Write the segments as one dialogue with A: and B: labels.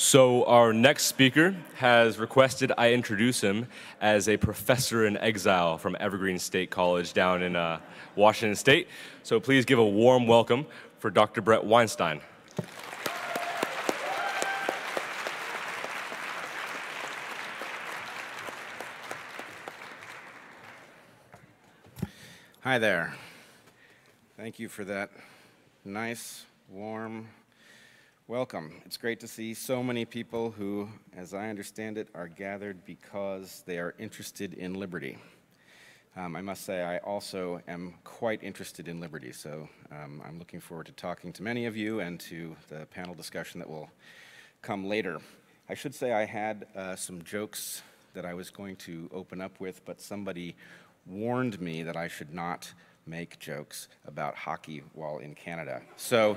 A: So, our next speaker has requested I introduce him as a professor in exile from Evergreen State College down in uh, Washington State. So, please give a warm welcome for Dr. Bret Weinstein.
B: Hi there. Thank you for that nice, warm welcome. It's great to see so many people who, as I understand it, are gathered because they are interested in liberty. Um, I must say, I also am quite interested in liberty, so um, I'm looking forward to talking to many of you and to the panel discussion that will come later. I should say I had uh, some jokes that I was going to open up with, but somebody warned me that I should not make jokes about hockey while in Canada. So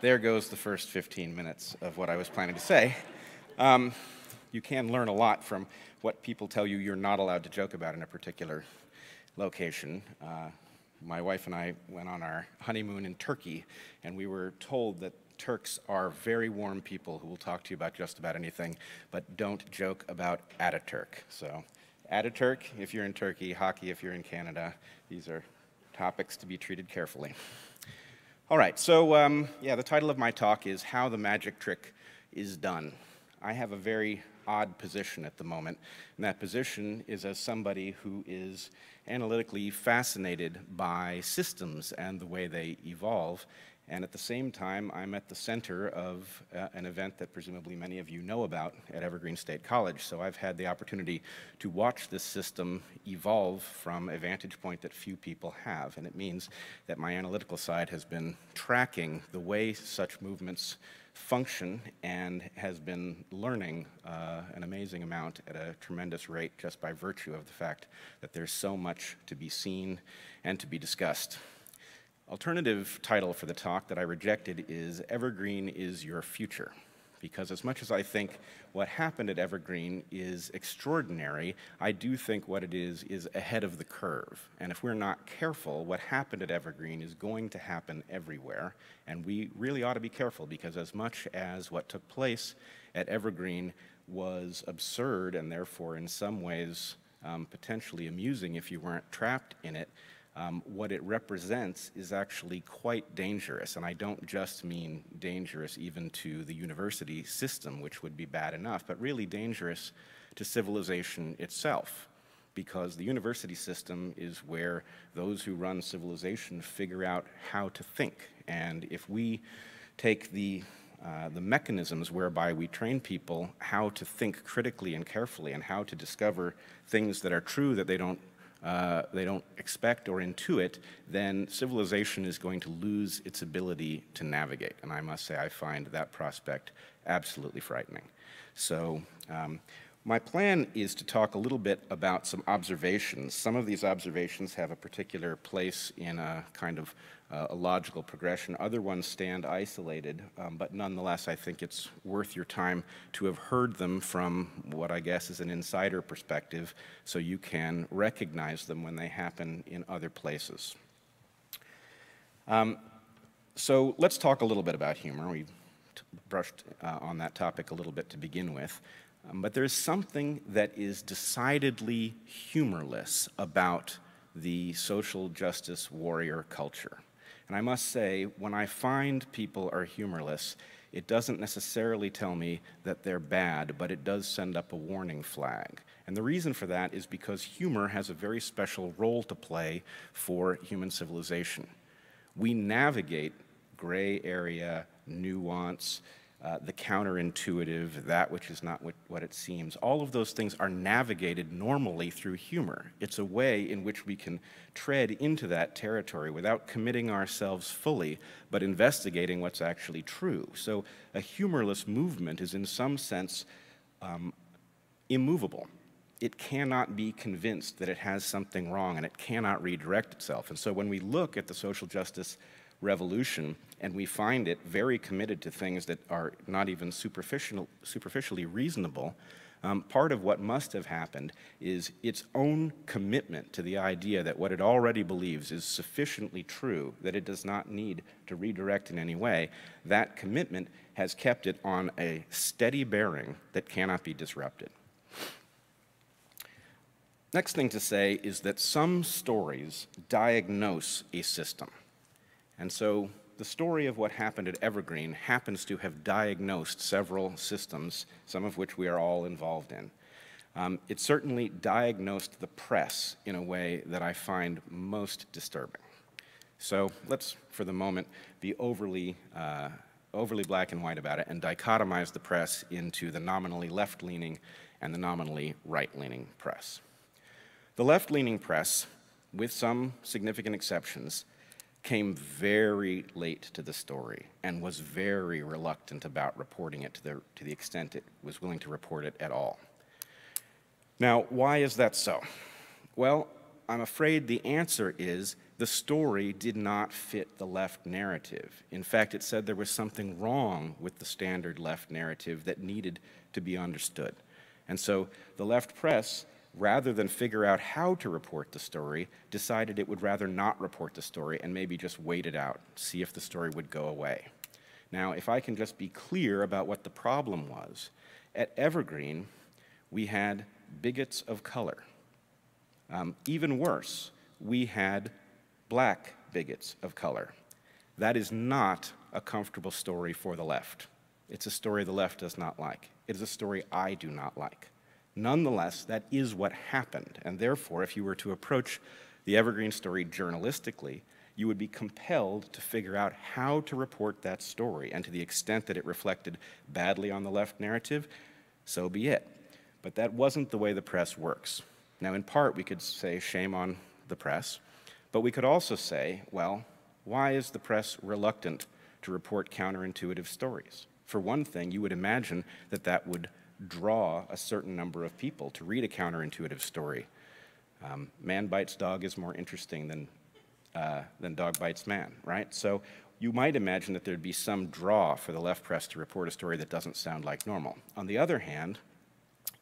B: there goes the first 15 minutes of what I was planning to say. Um, you can learn a lot from what people tell you you're not allowed to joke about in a particular location. Uh, my wife and I went on our honeymoon in Turkey, and we were told that Turks are very warm people who will talk to you about just about anything, but don't joke about Ataturk. So Ataturk if you're in Turkey, hockey if you're in Canada. These are topics to be treated carefully. All right, so um, yeah, the title of my talk is How the Magic Trick is Done. I have a very odd position at the moment, and that position is as somebody who is analytically fascinated by systems and the way they evolve, and at the same time, I'm at the center of uh, an event that presumably many of you know about at Evergreen State College. So I've had the opportunity to watch this system evolve from a vantage point that few people have. And it means that my analytical side has been tracking the way such movements function and has been learning uh, an amazing amount at a tremendous rate just by virtue of the fact that there's so much to be seen and to be discussed. Alternative title for the talk that I rejected is Evergreen is Your Future. Because as much as I think what happened at Evergreen is extraordinary, I do think what it is is ahead of the curve. And if we're not careful, what happened at Evergreen is going to happen everywhere. And we really ought to be careful because as much as what took place at Evergreen was absurd and therefore in some ways um, potentially amusing if you weren't trapped in it, um, what it represents is actually quite dangerous. And I don't just mean dangerous even to the university system, which would be bad enough, but really dangerous to civilization itself. Because the university system is where those who run civilization figure out how to think. And if we take the uh, the mechanisms whereby we train people how to think critically and carefully and how to discover things that are true that they don't uh, they don't expect or intuit, then civilization is going to lose its ability to navigate. And I must say, I find that prospect absolutely frightening. So, um, my plan is to talk a little bit about some observations. Some of these observations have a particular place in a kind of a logical progression. Other ones stand isolated, um, but nonetheless, I think it's worth your time to have heard them from what I guess is an insider perspective so you can recognize them when they happen in other places. Um, so let's talk a little bit about humor. We brushed uh, on that topic a little bit to begin with. Um, but there's something that is decidedly humorless about the social justice warrior culture. And I must say, when I find people are humorless, it doesn't necessarily tell me that they're bad, but it does send up a warning flag. And the reason for that is because humor has a very special role to play for human civilization. We navigate gray area, nuance, uh, the counterintuitive, that which is not what, what, it seems. All of those things are navigated normally through humor. It's a way in which we can tread into that territory without committing ourselves fully, but investigating what's actually true. So a humorless movement is, in some sense, um, immovable. It cannot be convinced that it has something wrong and it cannot redirect itself. And so when we look at the social justice revolution, and we find it very committed to things that are not even superficial, superficially reasonable, Um, part of what must have happened is its own commitment to the idea that what it already believes is sufficiently true that it does not need to redirect in any way. That commitment has kept it on a steady bearing that cannot be disrupted. Next thing to say is that some stories diagnose a system. And so the story of what happened at Evergreen happens to have diagnosed several systems, some of which we are all involved in. Um, it certainly diagnosed the press in a way that I find most disturbing. So let's, for the moment, be overly, uh, overly black and white about it and dichotomize the press into the nominally left leaning and the nominally right leaning press. The left leaning press, with some significant exceptions, came very late to the story and was very reluctant about reporting it to the, to the extent it was willing to report it at all. Now, why is that so? Well, I'm afraid the answer is the story did not fit the left narrative. In fact, it said there was something wrong with the standard left narrative that needed to be understood. And so the left press rather than figure out how to report the story, decided it would rather not report the story and maybe just wait it out, see if the story would go away. Now, if I can just be clear about what the problem was, at Evergreen, we had bigots of color. Um, even worse, we had black bigots of color. That is not a comfortable story for the left. It's a story the left does not like. It is a story I do not like. Nonetheless, that is what happened, and therefore, if you were to approach the Evergreen story journalistically, you would be compelled to figure out how to report that story, and to the extent that it reflected badly on the left narrative, so be it. But that wasn't the way the press works. Now, in part, we could say shame on the press, but we could also say, well, why is the press reluctant to report counterintuitive stories? For one thing, you would imagine that that would draw a certain number of people to read a counterintuitive story. Um, man bites dog is more interesting than, uh, than dog bites man, right? So you might imagine that there'd be some draw for the left press to report a story that doesn't sound like normal. On the other hand,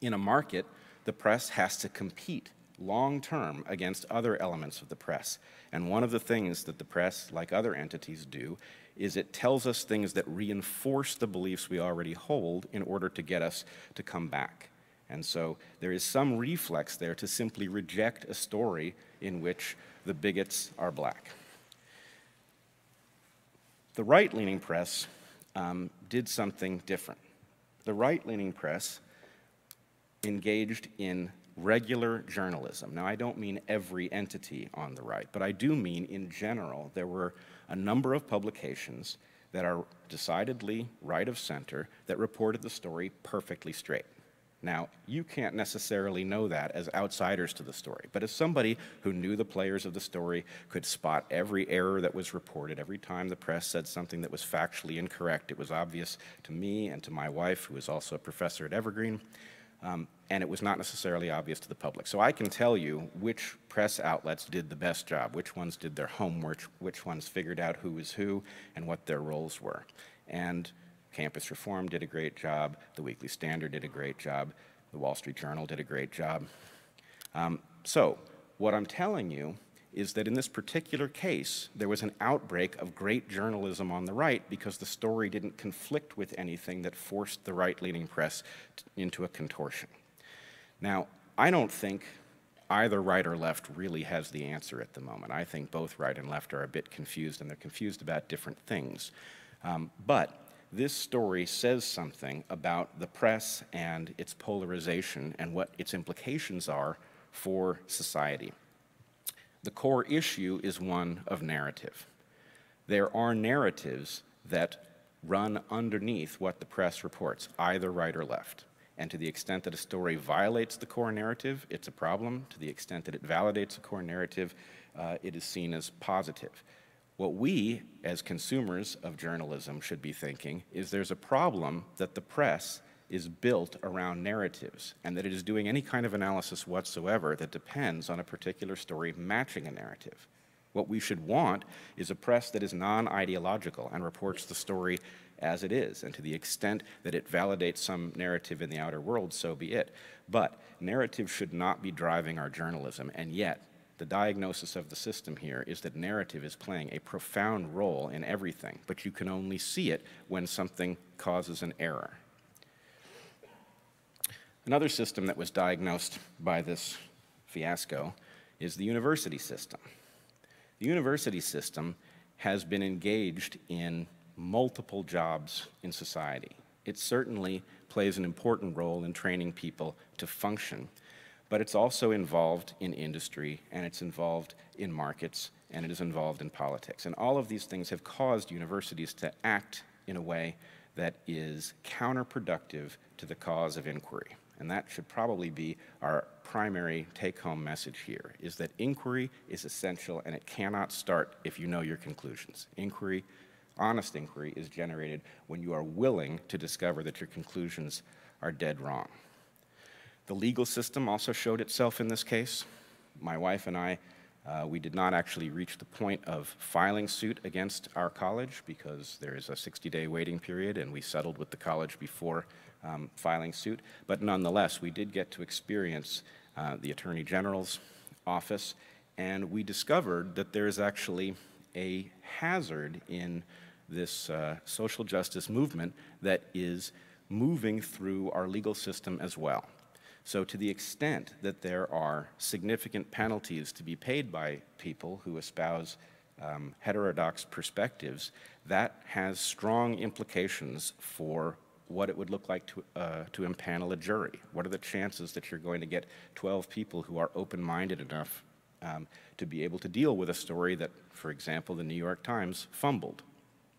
B: in a market, the press has to compete long term against other elements of the press. And one of the things that the press, like other entities, do is it tells us things that reinforce the beliefs we already hold in order to get us to come back. And so there is some reflex there to simply reject a story in which the bigots are black. The right leaning press um, did something different. The right leaning press engaged in regular journalism. Now, I don't mean every entity on the right, but I do mean in general there were a number of publications that are decidedly right of center that reported the story perfectly straight. Now, you can't necessarily know that as outsiders to the story, but as somebody who knew the players of the story, could spot every error that was reported, every time the press said something that was factually incorrect, it was obvious to me and to my wife, who is also a professor at Evergreen, um, and it was not necessarily obvious to the public. So I can tell you which press outlets did the best job, which ones did their homework, which ones figured out who was who and what their roles were. And Campus Reform did a great job, the Weekly Standard did a great job, the Wall Street Journal did a great job. Um, so what I'm telling you is that in this particular case, there was an outbreak of great journalism on the right because the story didn't conflict with anything that forced the right leaning press into a contortion. Now, I don't think either right or left really has the answer at the moment. I think both right and left are a bit confused, and they're confused about different things. Um, but this story says something about the press and its polarization and what its implications are for society. The core issue is one of narrative. There are narratives that run underneath what the press reports, either right or left. And to the extent that a story violates the core narrative, it's a problem. To the extent that it validates a core narrative, uh, it is seen as positive. What we, as consumers of journalism, should be thinking is there's a problem that the press is built around narratives and that it is doing any kind of analysis whatsoever that depends on a particular story matching a narrative. What we should want is a press that is non ideological and reports the story as it is. And to the extent that it validates some narrative in the outer world, so be it. But narrative should not be driving our journalism. And yet, the diagnosis of the system here is that narrative is playing a profound role in everything, but you can only see it when something causes an error. Another system that was diagnosed by this fiasco is the university system. The university system has been engaged in multiple jobs in society. It certainly plays an important role in training people to function, but it's also involved in industry and it's involved in markets and it is involved in politics. And all of these things have caused universities to act in a way that is counterproductive to the cause of inquiry. And that should probably be our primary take-home message here, is that inquiry is essential and it cannot start if you know your conclusions. Inquiry, honest inquiry, is generated when you are willing to discover that your conclusions are dead wrong. The legal system also showed itself in this case. My wife and I, uh, we did not actually reach the point of filing suit against our college because there is a 60-day waiting period and we settled with the college before um, filing suit. But nonetheless, we did get to experience uh, the Attorney General's office, and we discovered that there is actually a hazard in this uh, social justice movement that is moving through our legal system as well. So to the extent that there are significant penalties to be paid by people who espouse um, heterodox perspectives, that has strong implications for what it would look like to, uh, to impanel a jury. What are the chances that you're going to get 12 people who are open-minded enough um, to be able to deal with a story that, for example, the New York Times fumbled?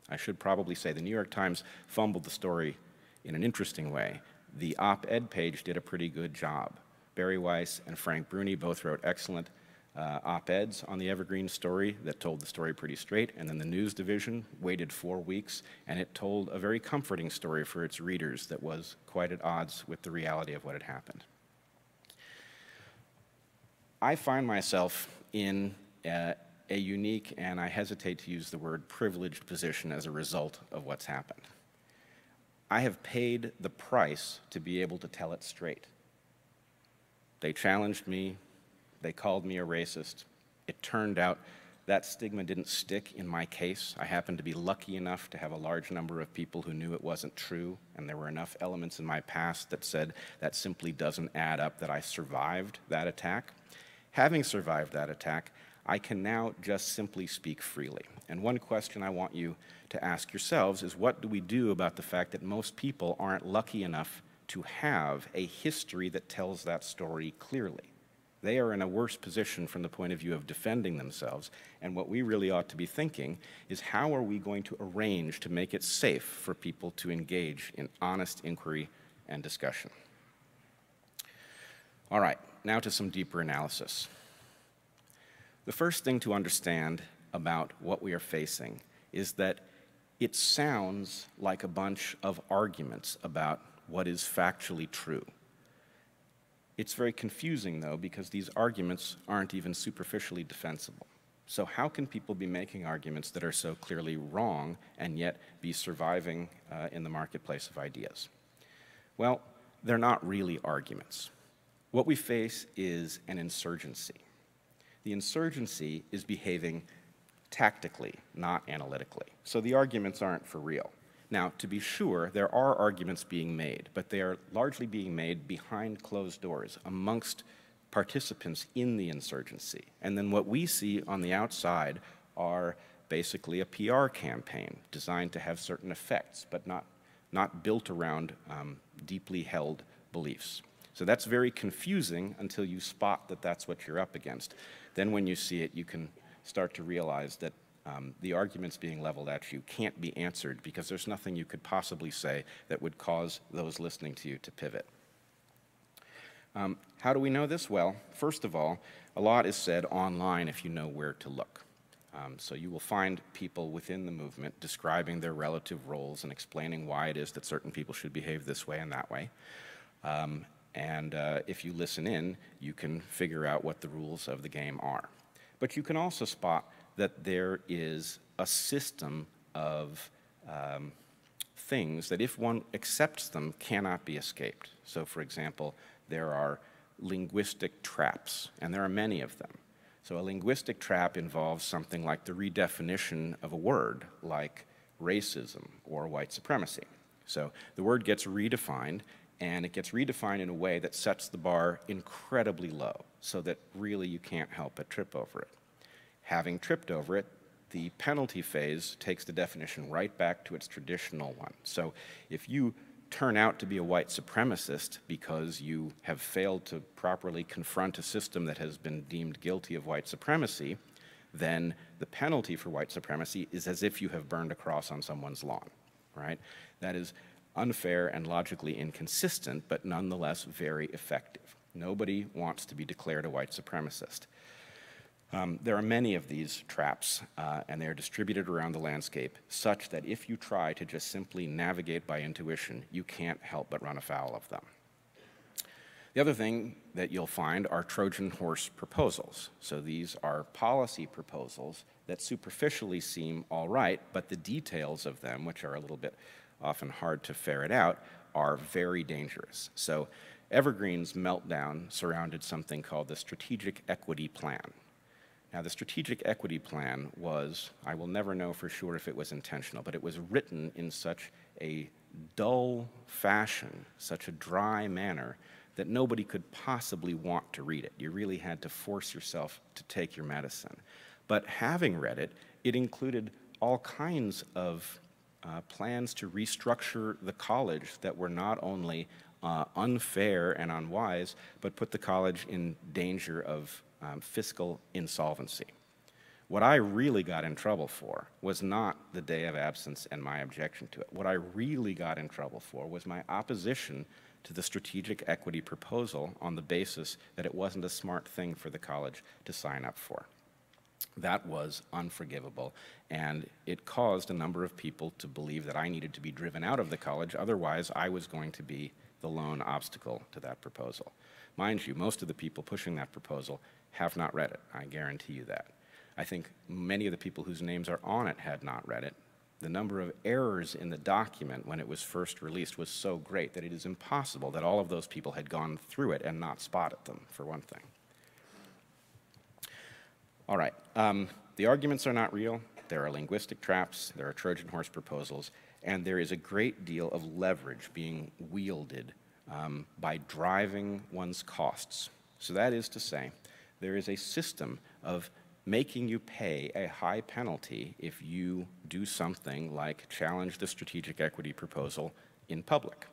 B: I should probably say the New York Times fumbled the story in an interesting way. The op-ed page did a pretty good job. Bari Weiss and Frank Bruni both wrote excellent uh, op-eds on the Evergreen story that told the story pretty straight, and then the news division waited four weeks, and it told a very comforting story for its readers that was quite at odds with the reality of what had happened. I find myself in a, a unique, and I hesitate to use the word privileged position as a result of what's happened. I have paid the price to be able to tell it straight. They challenged me they called me a racist. It turned out that stigma didn't stick in my case. I happened to be lucky enough to have a large number of people who knew it wasn't true, and there were enough elements in my past that said that simply doesn't add up that I survived that attack. Having survived that attack, I can now just simply speak freely. And one question I want you to ask yourselves is what do we do about the fact that most people aren't lucky enough to have a history that tells that story clearly? They are in a worse position from the point of view of defending themselves. And what we really ought to be thinking is how are we going to arrange to make it safe for people to engage in honest inquiry and discussion? All right, now to some deeper analysis. The first thing to understand about what we are facing is that it sounds like a bunch of arguments about what is factually true. It's very confusing, though, because these arguments aren't even superficially defensible. So how can people be making arguments that are so clearly wrong and yet be surviving uh, in the marketplace of ideas? Well, they're not really arguments. What we face is an insurgency. The insurgency is behaving tactically, not analytically. So the arguments aren't for real. Now, to be sure, there are arguments being made, but they are largely being made behind closed doors amongst participants in the insurgency. And then what we see on the outside are basically a PR campaign designed to have certain effects, but not, not built around um, deeply held beliefs. So that's very confusing until you spot that that's what you're up against. Then when you see it, you can start to realize that um, the arguments being leveled at you can't be answered because there's nothing you could possibly say that would cause those listening to you to pivot. Um, how do we know this? Well, first of all, a lot is said online if you know where to look. Um, so you will find people within the movement describing their relative roles and explaining why it is that certain people should behave this way and that way. Um, and uh, if you listen in, you can figure out what the rules of the game are. But you can also spot that there is a system of um, things that, if one accepts them, cannot be escaped. So, for example, there are linguistic traps, and there are many of them. So, a linguistic trap involves something like the redefinition of a word, like racism or white supremacy. So, the word gets redefined, and it gets redefined in a way that sets the bar incredibly low, so that really you can't help but trip over it. Having tripped over it, the penalty phase takes the definition right back to its traditional one. So if you turn out to be a white supremacist because you have failed to properly confront a system that has been deemed guilty of white supremacy, then the penalty for white supremacy is as if you have burned a cross on someone's lawn, right? That is unfair and logically inconsistent, but nonetheless very effective. Nobody wants to be declared a white supremacist. Um, there are many of these traps, uh, and they are distributed around the landscape, such that if you try to just simply navigate by intuition, you can't help but run afoul of them. The other thing that you'll find are Trojan horse proposals. So these are policy proposals that superficially seem all right, but the details of them, which are a little bit often hard to ferret out, are very dangerous. So Evergreen's meltdown surrounded something called the Strategic Equity Plan. Now, the strategic equity plan was, I will never know for sure if it was intentional, but it was written in such a dull fashion, such a dry manner, that nobody could possibly want to read it. You really had to force yourself to take your medicine. But having read it, it included all kinds of uh, plans to restructure the college that were not only uh, unfair and unwise, but put the college in danger of um, fiscal insolvency. What I really got in trouble for was not the day of absence and my objection to it. What I really got in trouble for was my opposition to the strategic equity proposal on the basis that it wasn't a smart thing for the college to sign up for. That was unforgivable, and it caused a number of people to believe that I needed to be driven out of the college, otherwise, I was going to be the lone obstacle to that proposal. Mind you, most of the people pushing that proposal have not read it. I guarantee you that. I think many of the people whose names are on it had not read it. The number of errors in the document when it was first released was so great that it is impossible that all of those people had gone through it and not spotted them, for one thing. All right, um, the arguments are not real. There are linguistic traps, there are Trojan horse proposals, and there is a great deal of leverage being wielded um, by driving one's costs. So that is to say, there is a system of making you pay a high penalty if you do something like challenge the strategic equity proposal in public.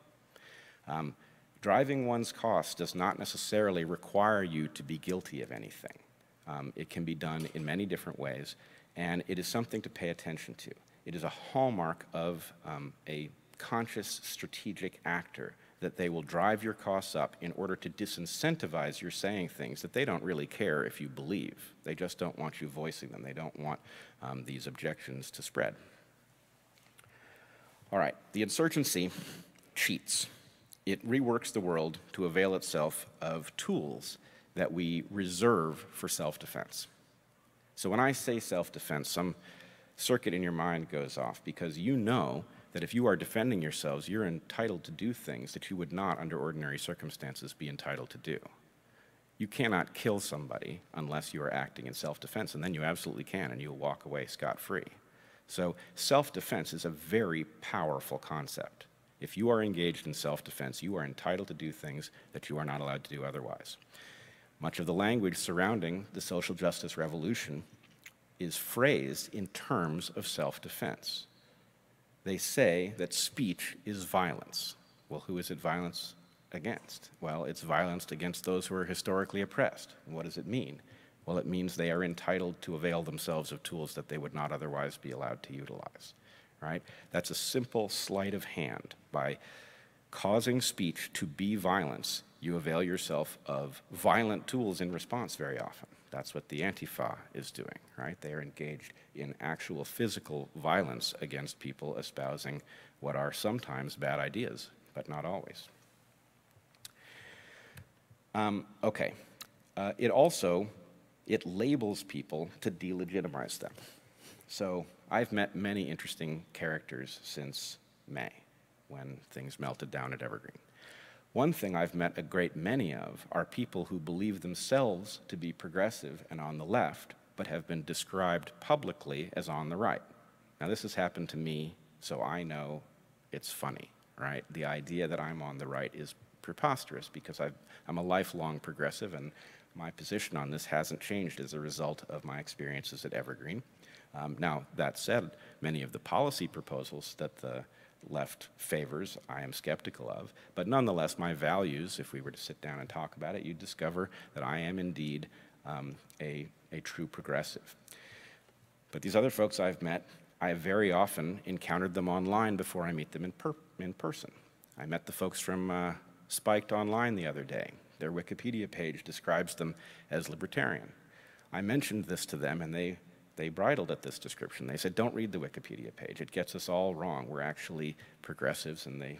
B: Um, driving one's costs does not necessarily require you to be guilty of anything. Um, it can be done in many different ways, and it is something to pay attention to. It is a hallmark of um, a conscious strategic actor that they will drive your costs up in order to disincentivize your saying things that they don't really care if you believe. They just don't want you voicing them. They don't want um, these objections to spread. All right, the insurgency cheats. It reworks the world to avail itself of tools that we reserve for self defense. So when I say self defense, some circuit in your mind goes off because you know that if you are defending yourselves, you're entitled to do things that you would not, under ordinary circumstances, be entitled to do. You cannot kill somebody unless you are acting in self defense, and then you absolutely can, and you'll walk away scot free. So, self defense is a very powerful concept. If you are engaged in self defense, you are entitled to do things that you are not allowed to do otherwise. Much of the language surrounding the social justice revolution is phrased in terms of self defense they say that speech is violence. Well, who is it violence against? Well, it's violence against those who are historically oppressed. What does it mean? Well, it means they are entitled to avail themselves of tools that they would not otherwise be allowed to utilize. Right? That's a simple sleight of hand. By causing speech to be violence, you avail yourself of violent tools in response very often. That's what the Antifa is doing, right? They are engaged in actual physical violence against people espousing what are sometimes bad ideas, but not always. Um, okay. Uh, it also, it labels people to delegitimize them. So I've met many interesting characters since May. when things melted down at Evergreen. One thing I've met a great many of are people who believe themselves to be progressive and on the left, but have been described publicly as on the right. Now, this has happened to me, so I know it's funny, right? The idea that I'm on the right is preposterous because i am a lifelong progressive and my position on this hasn't changed as a result of my experiences at Evergreen. Um, now, that said, many of the policy proposals that the left favors, I am skeptical of. But nonetheless, my values, if we were to sit down and talk about it, you'd discover that I am indeed um, a, a true progressive. But these other folks I've met, I very often encountered them online before I meet them in, per in person. I met the folks from uh, Spiked Online the other day. Their Wikipedia page describes them as libertarian. I mentioned this to them, and they they bridled at this description. They said, don't read the Wikipedia page. It gets us all wrong. We're actually progressives, and they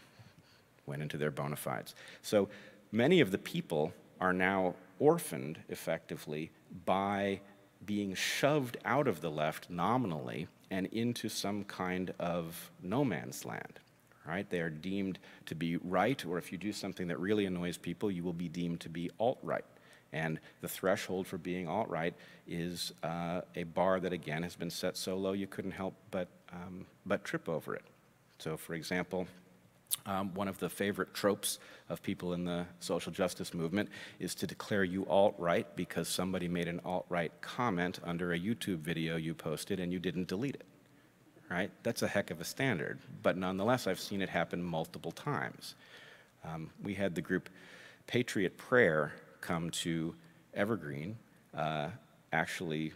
B: went into their bona fides. So many of the people are now orphaned, effectively, by being shoved out of the left nominally and into some kind of no man's land. Right? They are deemed to be right, or if you do something that really annoys people, you will be deemed to be alt right. And the threshold for being alt-right is uh, a bar that, again, has been set so low you couldn't help but, um, but trip over it. So, for example, um, one of the favorite tropes of people in the social justice movement is to declare you alt-right because somebody made an alt-right comment under a YouTube video you posted and you didn't delete it. Right? That's a heck of a standard. But nonetheless, I've seen it happen multiple times. Um, we had the group Patriot Prayer come to Evergreen. Uh, actually,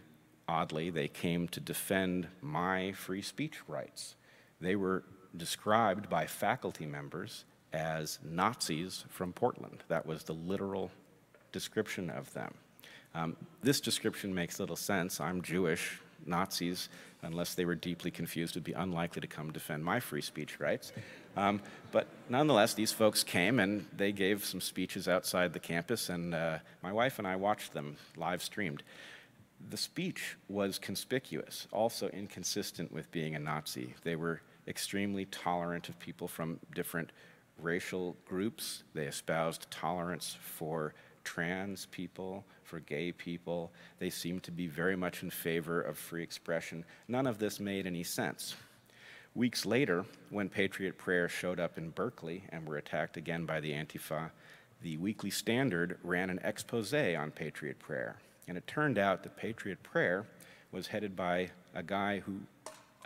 B: oddly, they came to defend my free speech rights. They were described by faculty members as Nazis from Portland. That was the literal description of them. Um, this description makes little sense. I'm Jewish. Nazis, unless they were deeply confused, would be unlikely to come defend my free speech rights. Um, but nonetheless, these folks came and they gave some speeches outside the campus, and uh, my wife and I watched them live streamed. The speech was conspicuous, also inconsistent with being a Nazi. They were extremely tolerant of people from different racial groups. They espoused tolerance for trans people, for gay people. They seemed to be very much in favor of free expression. None of this made any sense. Weeks later, when Patriot Prayer showed up in Berkeley and were attacked again by the Antifa, the Weekly Standard ran an expose on Patriot Prayer. And it turned out that Patriot Prayer was headed by a guy who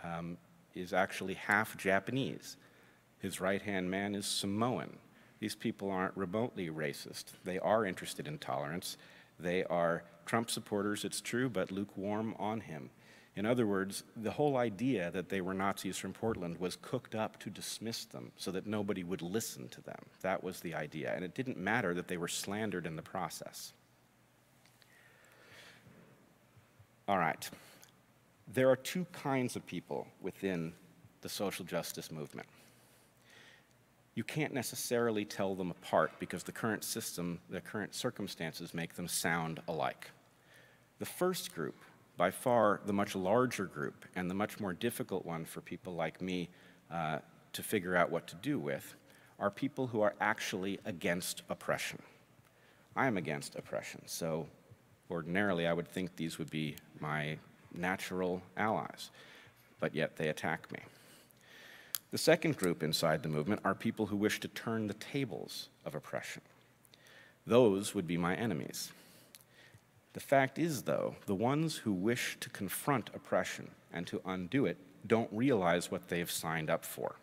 B: um, is actually half Japanese. His right hand man is Samoan. These people aren't remotely racist. They are interested in tolerance. They are Trump supporters, it's true, but lukewarm on him. In other words, the whole idea that they were Nazis from Portland was cooked up to dismiss them so that nobody would listen to them. That was the idea. And it didn't matter that they were slandered in the process. All right. There are two kinds of people within the social justice movement. You can't necessarily tell them apart because the current system, the current circumstances make them sound alike. The first group by far the much larger group and the much more difficult one for people like me uh, to figure out what to do with are people who are actually against oppression. I am against oppression, so ordinarily I would think these would be my natural allies, but yet they attack me. The second group inside the movement are people who wish to turn the tables of oppression. Those would be my enemies. The fact is, though, the ones who wish to confront oppression and to undo it don't realize what they've signed up for.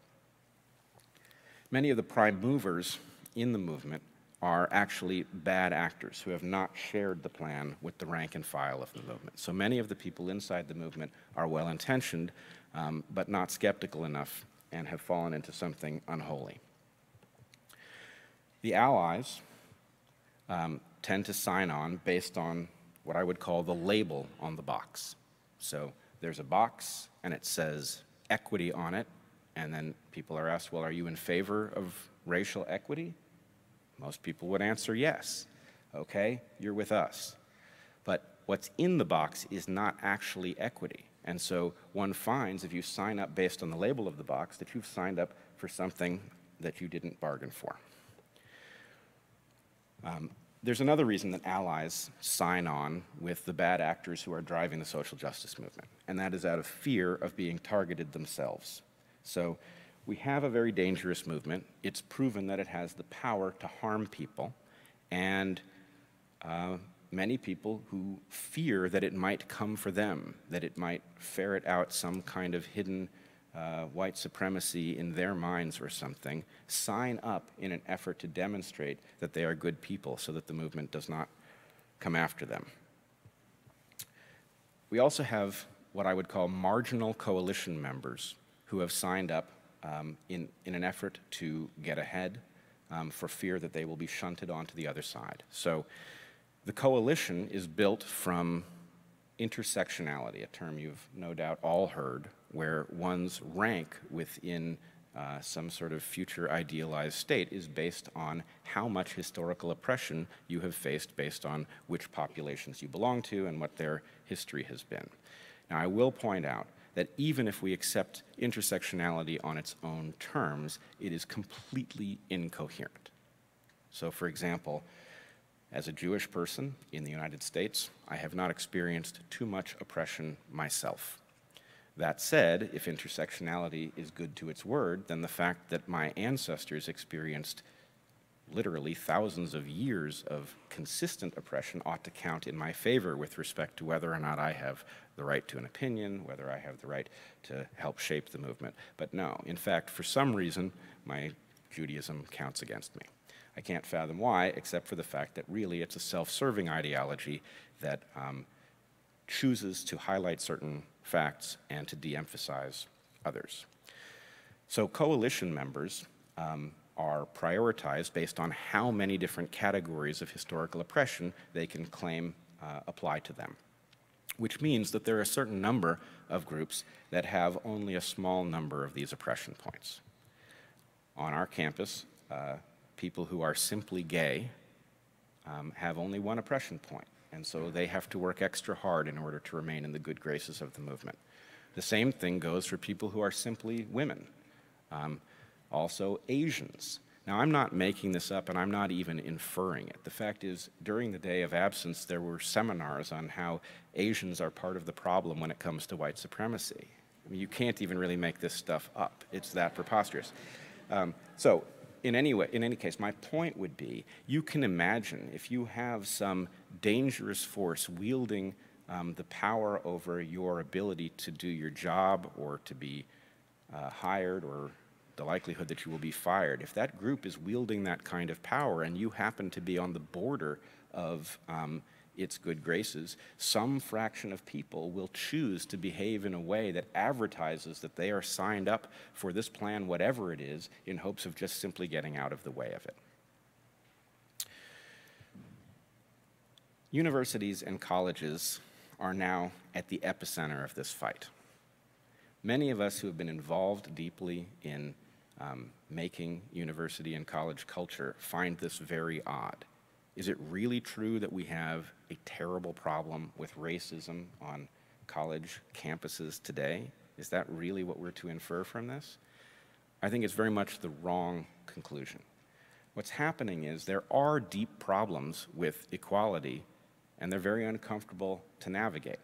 B: Many of the prime movers in the movement are actually bad actors who have not shared the plan with the rank and file of the movement. So many of the people inside the movement are well intentioned, um, but not skeptical enough and have fallen into something unholy. The allies um, tend to sign on based on what I would call the label on the box. So there's a box and it says equity on it, and then people are asked, well, are you in favor of racial equity? Most people would answer yes. Okay, you're with us. But what's in the box is not actually equity. And so one finds if you sign up based on the label of the box that you've signed up for something that you didn't bargain for. Um, there's another reason that allies sign on with the bad actors who are driving the social justice movement, and that is out of fear of being targeted themselves. So we have a very dangerous movement. It's proven that it has the power to harm people, and uh, many people who fear that it might come for them, that it might ferret out some kind of hidden uh, white supremacy in their minds or something, sign up in an effort to demonstrate that they are good people so that the movement does not come after them. We also have what I would call marginal coalition members who have signed up um, in, in an effort to get ahead um, for fear that they will be shunted onto the other side. So the coalition is built from intersectionality, a term you've no doubt all heard, where one's rank within uh, some sort of future idealized state is based on how much historical oppression you have faced based on which populations you belong to and what their history has been. Now, I will point out that even if we accept intersectionality on its own terms, it is completely incoherent. So, for example, as a Jewish person in the United States, I have not experienced too much oppression myself. That said, if intersectionality is good to its word, then the fact that my ancestors experienced literally thousands of years of consistent oppression ought to count in my favor with respect to whether or not I have the right to an opinion, whether I have the right to help shape the movement. But no, in fact, for some reason, my Judaism counts against me. I can't fathom why, except for the fact that really it's a self-serving ideology that um, chooses to highlight certain facts and to de-emphasize others. So coalition members um, are prioritized based on how many different categories of historical oppression they can claim uh, apply to them, which means that there are a certain number of groups that have only a small number of these oppression points. On our campus, uh, people who are simply gay um, have only one oppression point, and so they have to work extra hard in order to remain in the good graces of the movement. The same thing goes for people who are simply women. Um, also, Asians. Now, I'm not making this up and I'm not even inferring it. The fact is, during the day of absence, there were seminars on how Asians are part of the problem when it comes to white supremacy. I mean, you can't even really make this stuff up. It's that preposterous. Um, so, in any way, in any case, my point would be, you can imagine if you have some dangerous force wielding um, the power over your ability to do your job or to be uh, hired or the likelihood that you will be fired. If that group is wielding that kind of power and you happen to be on the border of um, its good graces, some fraction of people will choose to behave in a way that advertises that they are signed up for this plan, whatever it is, in hopes of just simply getting out of the way of it. Universities and colleges are now at the epicenter of this fight. Many of us who have been involved deeply in um, making university and college culture find this very odd. Is it really true that we have a terrible problem with racism on college campuses today? Is that really what we're to infer from this? I think it's very much the wrong conclusion. What's happening is there are deep problems with equality, and they're very uncomfortable to navigate.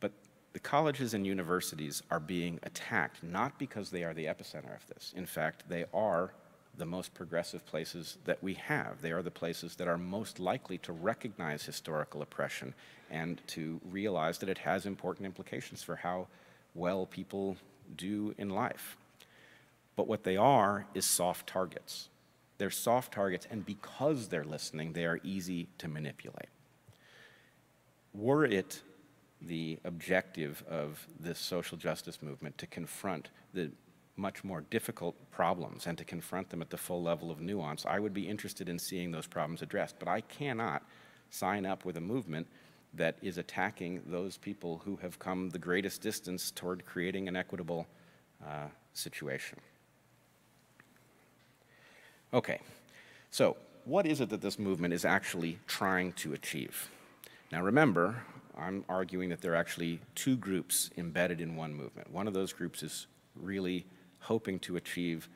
B: But the colleges and universities are being attacked not because they are the epicenter of this. In fact, they are the most progressive places that we have. They are the places that are most likely to recognize historical oppression and to realize that it has important implications for how well people do in life. But what they are is soft targets. They're soft targets, and because they're listening, they are easy to manipulate. Were it the objective of this social justice movement to confront the much more difficult problems and to confront them at the full level of nuance, I would be interested in seeing those problems addressed. But I cannot sign up with a movement that is attacking those people who have come the greatest distance toward creating an equitable uh, situation. Okay, so what is it that this movement is actually trying to achieve? Now remember, I'm arguing that there are actually two groups embedded in one movement. One of those groups is really hoping to achieve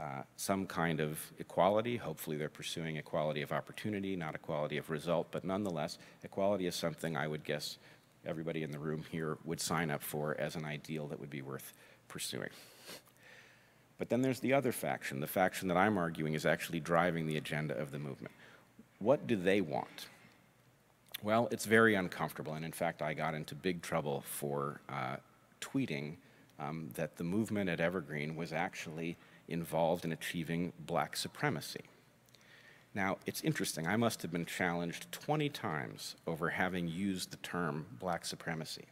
B: uh, some kind of equality. Hopefully, they're pursuing equality of opportunity, not equality of result, but nonetheless, equality is something I would guess everybody in the room here would sign up for as an ideal that would be worth pursuing. But then there's the other faction. The faction that I'm arguing is actually driving the agenda of the movement. What do they want? Well, it's very uncomfortable, and in fact, I got into big trouble for uh, tweeting um, that the movement at Evergreen was actually involved in achieving black supremacy. Now, it's interesting, I must have been challenged 20 times over having used the term black supremacy.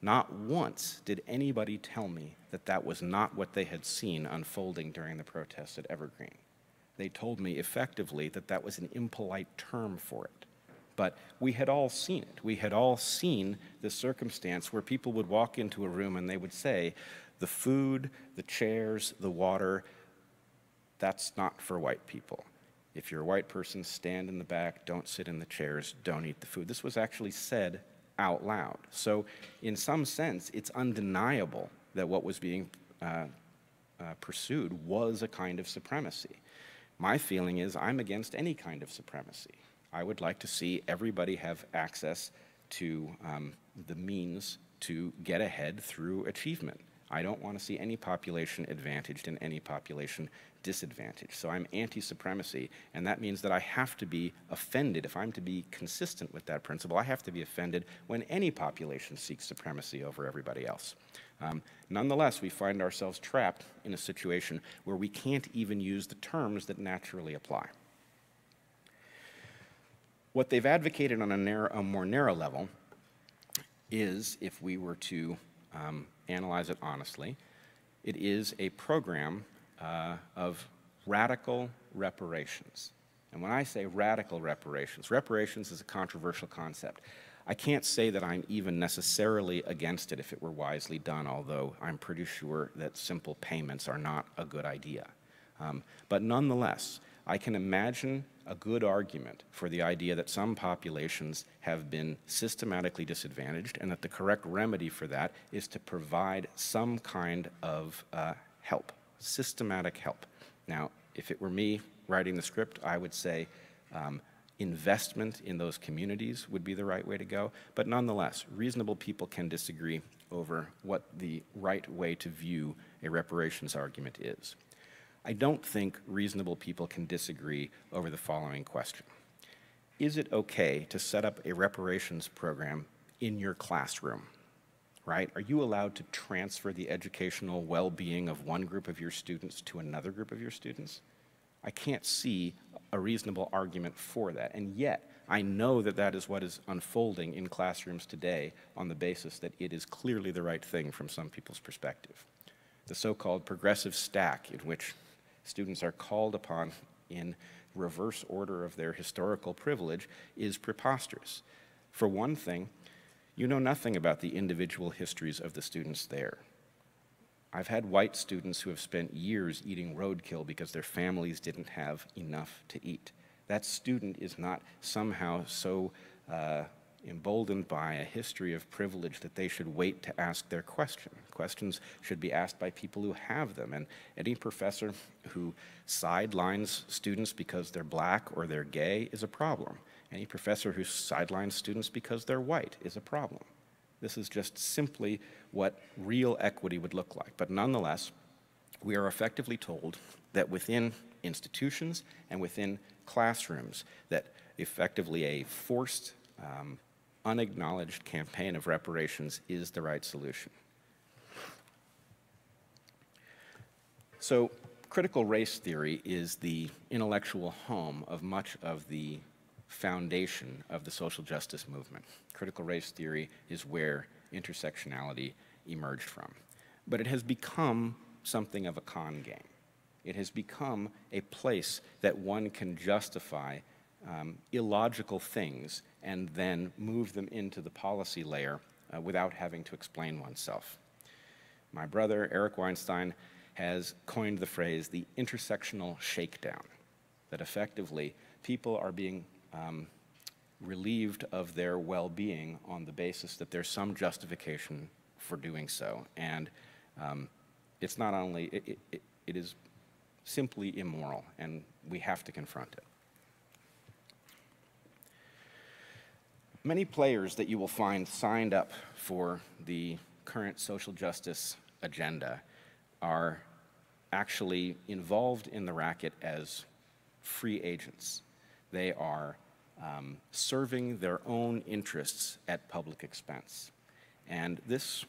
B: Not once did anybody tell me that that was not what they had seen unfolding during the protests at Evergreen. They told me effectively that that was an impolite term for it. But we had all seen it. We had all seen the circumstance where people would walk into a room and they would say, the food, the chairs, the water, that's not for white people. If you're a white person, stand in the back, don't sit in the chairs, don't eat the food. This was actually said out loud. So, in some sense, it's undeniable that what was being uh, uh, pursued was a kind of supremacy. My feeling is I'm against any kind of supremacy. I would like to see everybody have access to um, the means to get ahead through achievement. I don't want to see any population advantaged and any population disadvantaged. So I'm anti supremacy, and that means that I have to be offended. If I'm to be consistent with that principle, I have to be offended when any population seeks supremacy over everybody else. Um, nonetheless, we find ourselves trapped in a situation where we can't even use the terms that naturally apply. What they've advocated on a, narrow, a more narrow level is, if we were to um, analyze it honestly, it is a program uh, of radical reparations. And when I say radical reparations, reparations is a controversial concept. I can't say that I'm even necessarily against it if it were wisely done, although I'm pretty sure that simple payments are not a good idea. Um, but nonetheless, I can imagine a good argument for the idea that some populations have been systematically disadvantaged and that the correct remedy for that is to provide some kind of uh, help, systematic help. Now, if it were me writing the script, I would say um, investment in those communities would be the right way to go. But nonetheless, reasonable people can disagree over what the right way to view a reparations argument is. I don't think reasonable people can disagree over the following question Is it okay to set up a reparations program in your classroom? Right? Are you allowed to transfer the educational well being of one group of your students to another group of your students? I can't see a reasonable argument for that. And yet, I know that that is what is unfolding in classrooms today on the basis that it is clearly the right thing from some people's perspective. The so called progressive stack, in which students are called upon in reverse order of their historical privilege is preposterous. For one thing, you know nothing about the individual histories of the students there. I've had white students who have spent years eating roadkill because their families didn't have enough to eat. That student is not somehow so uh, emboldened by a history of privilege that they should wait to ask their question. Questions should be asked by people who have them. And any professor who sidelines students because they're black or they're gay is a problem. Any professor who sidelines students because they're white is a problem. This is just simply what real equity would look like. But nonetheless, we are effectively told that within institutions and within classrooms, that effectively a forced um, unacknowledged campaign of reparations is the right solution. So, critical race theory is the intellectual home of much of the foundation of the social justice movement. Critical race theory is where intersectionality emerged from. But it has become something of a con game. It has become a place that one can justify um, illogical things and then move them into the policy layer uh, without having to explain oneself. My brother, Eric Weinstein, has coined the phrase the intersectional shakedown, that effectively people are being um, relieved of their well-being on the basis that there's some justification for doing so. And um, it's not only, it, it, it is simply immoral, and we have to confront it. Many players that you will find signed up for the current social justice agenda are actually involved in the racket as free agents. They are um, serving their own interests at public expense. And this,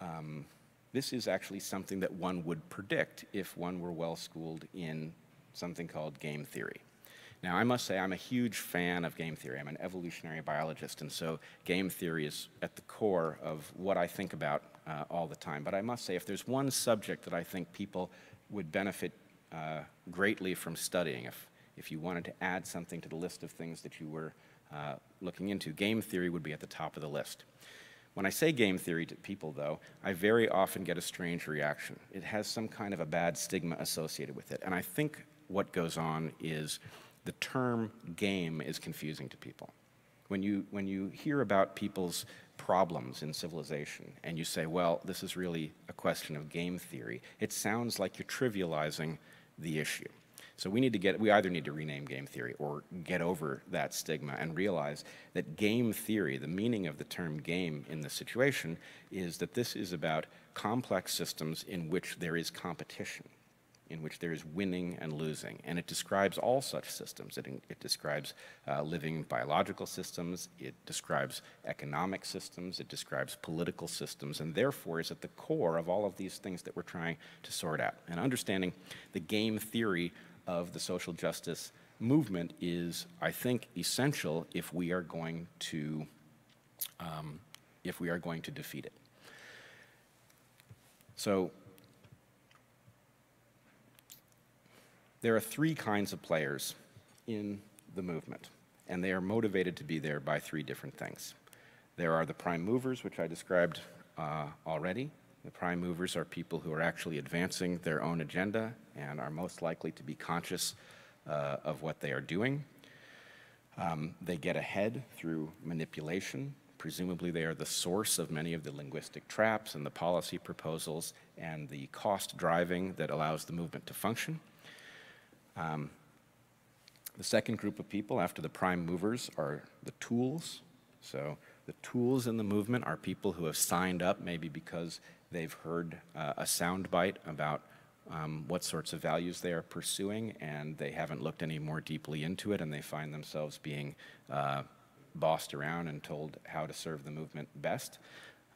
B: um, this is actually something that one would predict if one were well schooled in something called game theory. Now, I must say, I'm a huge fan of game theory. I'm an evolutionary biologist, and so game theory is at the core of what I think about uh, all the time. But I must say, if there's one subject that I think people would benefit uh, greatly from studying, if, if you wanted to add something to the list of things that you were uh, looking into, game theory would be at the top of the list. When I say game theory to people, though, I very often get a strange reaction. It has some kind of a bad stigma associated with it. And I think what goes on is the term game is confusing to people. When you, when you hear about people's problems in civilization and you say, well, this is really a question of game theory, it sounds like you're trivializing the issue. So we need to get, we either need to rename game theory or get over that stigma and realize that game theory, the meaning of the term game in this situation, is that this is about complex systems in which there is competition in which there is winning and losing. And it describes all such systems. It, it describes uh, living biological systems, it describes economic systems, it describes political systems, and therefore is at the core of all of these things that we're trying to sort out. And understanding the game theory of the social justice movement is, I think, essential if we are going to, um, if we are going to defeat it. So There are three kinds of players in the movement, and they are motivated to be there by three different things. There are the prime movers, which I described uh, already. The prime movers are people who are actually advancing their own agenda and are most likely to be conscious uh, of what they are doing. Um, they get ahead through manipulation. Presumably, they are the source of many of the linguistic traps and the policy proposals and the cost driving that allows the movement to function. Um, the second group of people after the prime movers are the tools. So the tools in the movement are people who have signed up maybe because they've heard uh, a soundbite about um, what sorts of values they are pursuing and they haven't looked any more deeply into it and they find themselves being uh, bossed around and told how to serve the movement best.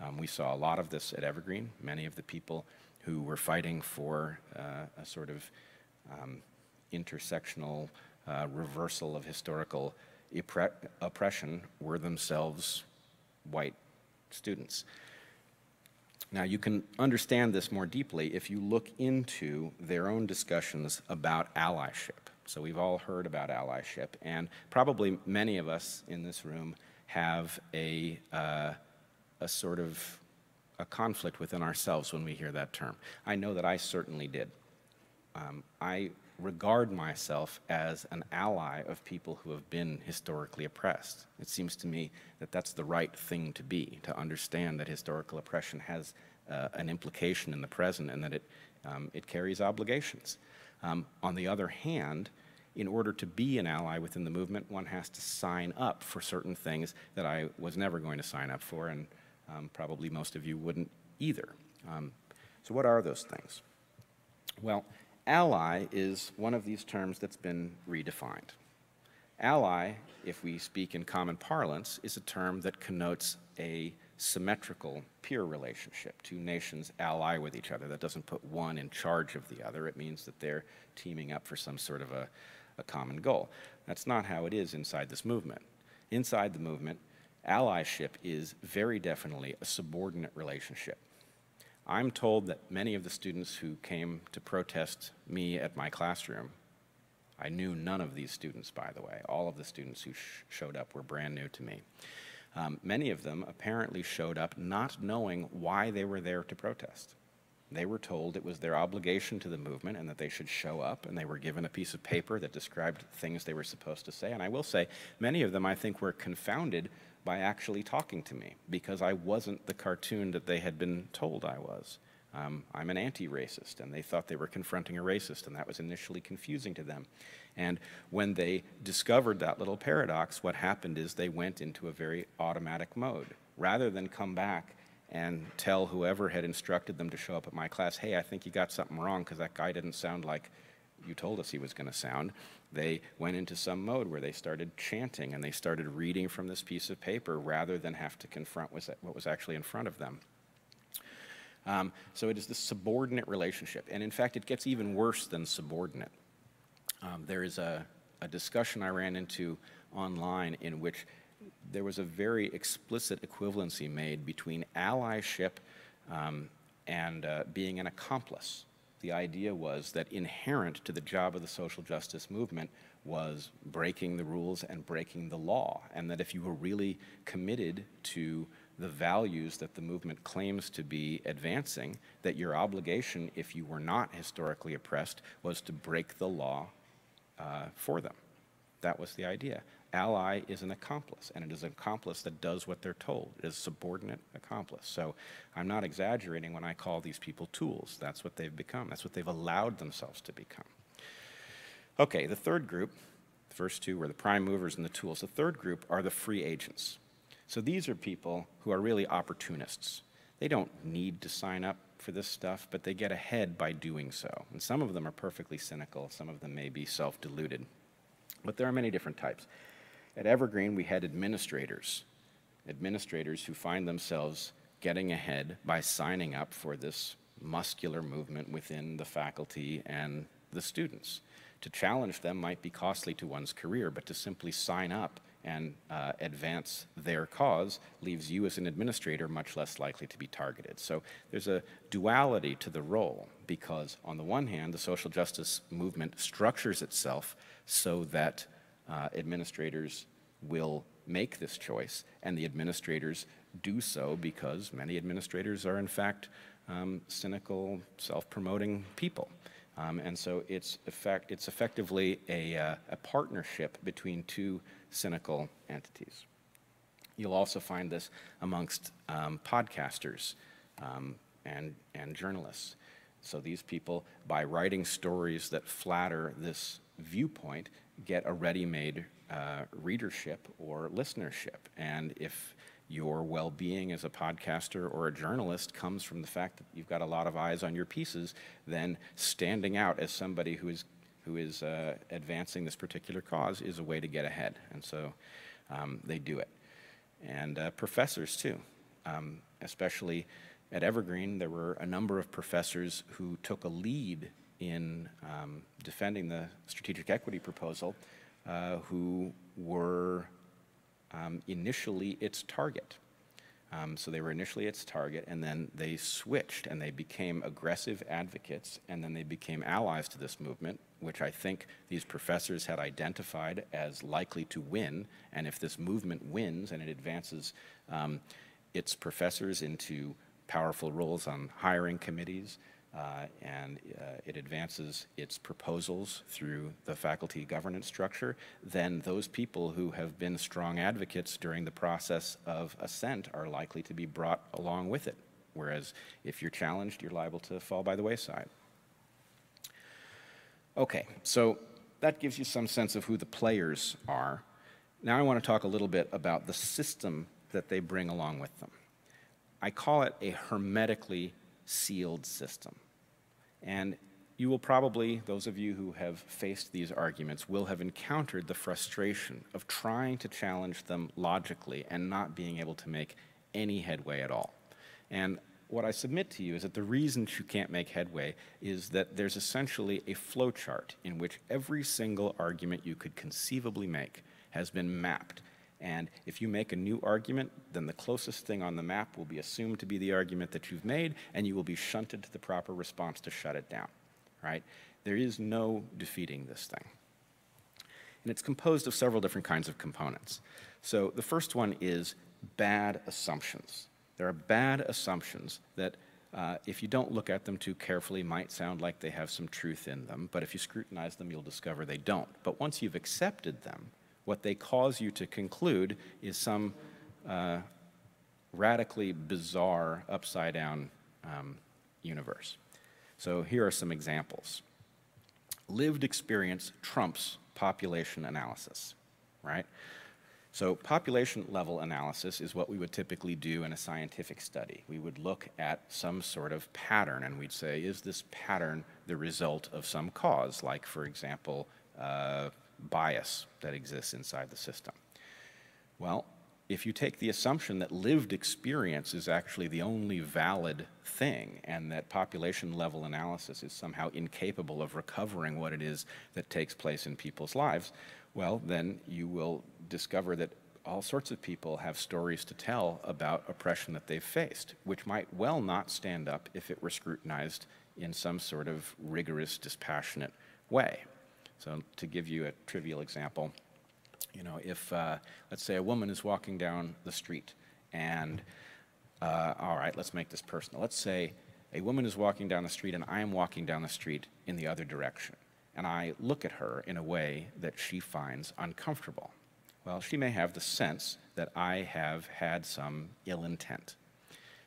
B: Um, we saw a lot of this at Evergreen. Many of the people who were fighting for uh, a sort of um, intersectional uh, reversal of historical oppression were themselves white students. Now, you can understand this more deeply if you look into their own discussions about allyship. So, we've all heard about allyship, and probably many of us in this room have a, uh, a sort of a conflict within ourselves when we hear that term. I know that I certainly did. Um, I regard myself as an ally of people who have been historically oppressed. It seems to me that that's the right thing to be, to understand that historical oppression has uh, an implication in the present and that it, um, it carries obligations. Um, on the other hand, in order to be an ally within the movement, one has to sign up for certain things that I was never going to sign up for, and um, probably most of you wouldn't either. Um, so, what are those things? Well, Ally is one of these terms that's been redefined. Ally, if we speak in common parlance, is a term that connotes a symmetrical peer relationship. Two nations ally with each other. That doesn't put one in charge of the other. It means that they're teaming up for some sort of a, a common goal. That's not how it is inside this movement. Inside the movement, allyship is very definitely a subordinate relationship. I'm told that many of the students who came to protest me at my classroom, I knew none of these students, by the way. All of the students who sh showed up were brand new to me. Um, many of them apparently showed up not knowing why they were there to protest, They were told it was their obligation to the movement and that they should show up, and they were given a piece of paper that described things they were supposed to say. And I will say, many of them I think were confounded by actually talking to me because I wasn't the cartoon that they had been told I was. Um, I'm an anti racist, and they thought they were confronting a racist, and that was initially confusing to them. And when they discovered that little paradox, what happened is they went into a very automatic mode. Rather than come back and tell whoever had instructed them to show up at my class, hey, I think you got something wrong because that guy didn't sound like you told us he was going to sound. They went into some mode where they started chanting and they started reading from this piece of paper rather than have to confront what was actually in front of them. Um, so it is this subordinate relationship. And in fact, it gets even worse than subordinate. Um, there is a, a discussion I ran into online in which there was a very explicit equivalency made between allyship um, and uh, being an accomplice. The idea was that inherent to the job of the social justice movement was breaking the rules and breaking the law, and that if you were really committed to the values that the movement claims to be advancing, that your obligation, if you were not historically oppressed, was to break the law uh, for them. That was the idea ally is an accomplice, and it is an accomplice that does what they're told. It is a subordinate accomplice. So I'm not exaggerating when I call these people tools. That's what they've become. That's what they've allowed themselves to become. Okay, the third group, the first two were the prime movers and the tools. The third group are the free agents. So these are people who are really opportunists. They don't need to sign up for this stuff, but they get ahead by doing so. And some of them are perfectly cynical, some of them may be self deluded. But there are many different types. At Evergreen, we had administrators, administrators who find themselves getting ahead by signing up for this muscular movement within the faculty and the students. To challenge them might be costly to one's career, but to simply sign up and uh, advance their cause leaves you as an administrator much less likely to be targeted. So there's a duality to the role because, on the one hand, the social justice movement structures itself so that uh, administrators will make this choice, and the administrators do so because many administrators are, in fact, um, cynical, self promoting people. Um, and so it's, effect, it's effectively a, uh, a partnership between two cynical entities. You'll also find this amongst um, podcasters um, and, and journalists. So these people, by writing stories that flatter this viewpoint, get a ready-made uh, readership or listenership. And if your well-being as a podcaster or a journalist comes from the fact that you've got a lot of eyes on your pieces, then standing out as somebody who is who is uh, advancing this particular cause is a way to get ahead. And so um, they do it. And uh, professors too, um, especially at Evergreen, there were a number of professors who took a lead in um, defending the strategic equity proposal uh, who were um, initially its target. Um, so they were initially its target, and then they switched and they became aggressive advocates, and then they became allies to this movement, which I think these professors had identified as likely to win. And if this movement wins and it advances um, its professors into powerful roles on hiring committees, uh, and uh, it advances its proposals through the faculty governance structure, then those people who have been strong advocates during the process of ascent are likely to be brought along with it. Whereas if you're challenged, you're liable to fall by the wayside. Okay, so that gives you some sense of who the players are. Now I want to talk a little bit about the system that they bring along with them. I call it a hermetically sealed system. And you will probably, those of you who have faced these arguments, will have encountered the frustration of trying to challenge them logically and not being able to make any headway at all. And what I submit to you is that the reason you can't make headway is that there's essentially a flowchart in which every single argument you could conceivably make has been mapped and if you make a new argument, then the closest thing on the map will be assumed to be the argument that you've made, and you will be shunted to the proper response to shut it down, right? There is no defeating this thing. And it's composed of several different kinds of components. So the first one is bad assumptions. There are bad assumptions that uh, if you don't look at them too carefully, might sound like they have some truth in them, but if you scrutinize them, you'll discover they don't. But once you've accepted them, what they cause you to conclude is some uh, radically bizarre, upside down um, universe. So here are some examples. Lived experience trumps population analysis, right? So population level analysis is what we would typically do in a scientific study. We would look at some sort of pattern and we'd say, is this pattern the result of some cause, like, for example, uh, bias that exists inside the system? Well, if you take the assumption that lived experience is actually the only valid thing and that population level analysis is somehow incapable of recovering what it is that takes place in people's lives, well, then you will discover that all sorts of people have stories to tell about oppression that they've faced, which might well not stand up if it were scrutinized in some sort of rigorous, dispassionate way. So, to give you a trivial example, you know, if, uh, let's say, a woman is walking down the street, and, uh, all right, let's make this personal. Let's say a woman is walking down the street, and I am walking down the street in the other direction and I look at her in a way that she finds uncomfortable. Well, she may have the sense that I have had some ill intent.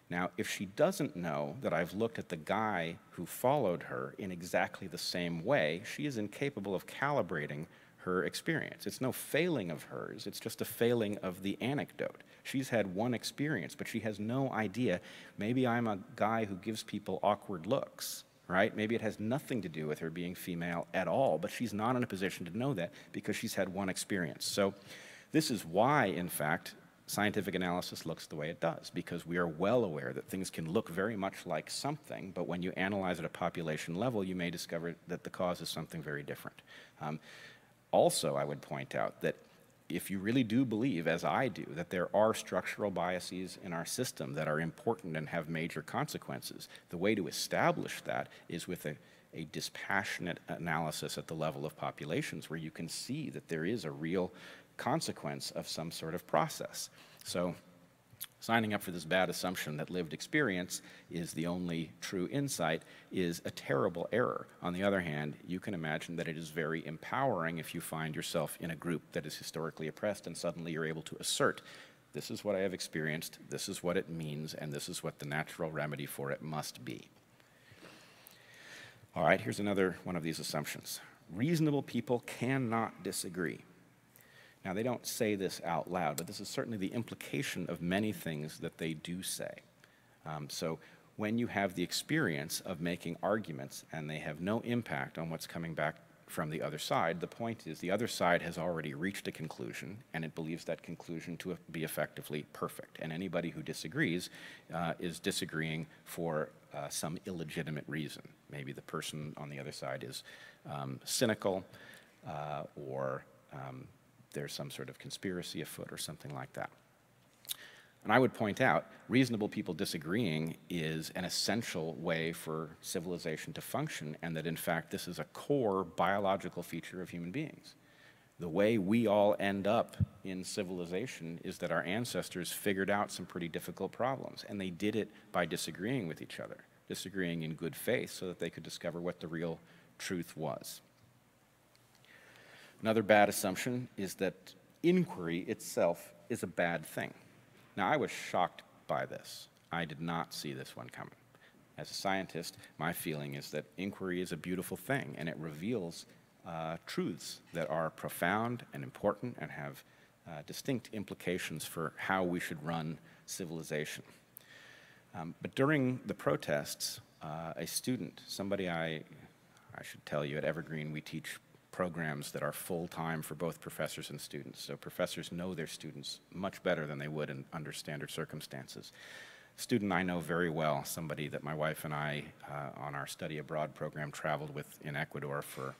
B: Now, if she doesn't know that I've looked at the guy who followed her in exactly the same way, she is incapable of calibrating her experience. It's no failing of hers, it's just a failing of the anecdote. She's had one experience, but she has no idea. Maybe I'm a guy who gives people awkward looks right? Maybe it has nothing to do with her being female at all, but she's not in a position to know that because she's had one experience. So, this is why, in fact, scientific analysis looks the way it does, because we are well aware that things can look very much like something, but when you analyze at a population level, you may discover that the cause is something very different. Um, also, I would point out that if you really do believe, as I do, that there are structural biases in our system that are important and have major consequences, the way to establish that is with a, a dispassionate analysis at the level of populations where you can see that there is a real consequence of some sort of process. So Signing up for this bad assumption that lived experience is the only true insight is a terrible error. On the other hand, you can imagine that it is very empowering if you find yourself in a group that is historically oppressed and suddenly you're able to assert, this is what I have experienced, this is what it means, and this is what the natural remedy for it must be. All right, here's another one of these assumptions. Reasonable people cannot disagree. Now, they don't say this out loud, but this is certainly the implication of many things that they do say. Um, so, when you have the experience of making arguments and they have no impact on what's coming back from the other side, the point is the other side has already reached a conclusion and it believes that conclusion to be effectively perfect. And anybody who disagrees uh, is disagreeing for uh, some illegitimate reason. Maybe the person on the other side is um, cynical uh, or um, there's some sort of conspiracy afoot or something like that. And I would point out, reasonable people disagreeing is an essential way for civilization to function, and that in fact this is a core biological feature of human beings. The way we all end up in civilization is that our ancestors figured out some pretty difficult problems, and they did it by disagreeing with each other, disagreeing in good faith so that they could discover what the real truth was. Another bad assumption is that inquiry itself is a bad thing. Now, I was shocked by this. I did not see this one coming. As a scientist, my feeling is that inquiry is a beautiful thing and it reveals uh, truths that are profound and important and have uh, distinct implications for how we should run civilization. Um, but during the protests, uh, a student, somebody I, I should tell you, at Evergreen we teach programs that are full-time for both professors and students. So professors know their students much better than they would in, under standard circumstances. Student I know very well, somebody that my wife and I, uh, on our study abroad program, traveled with in Ecuador for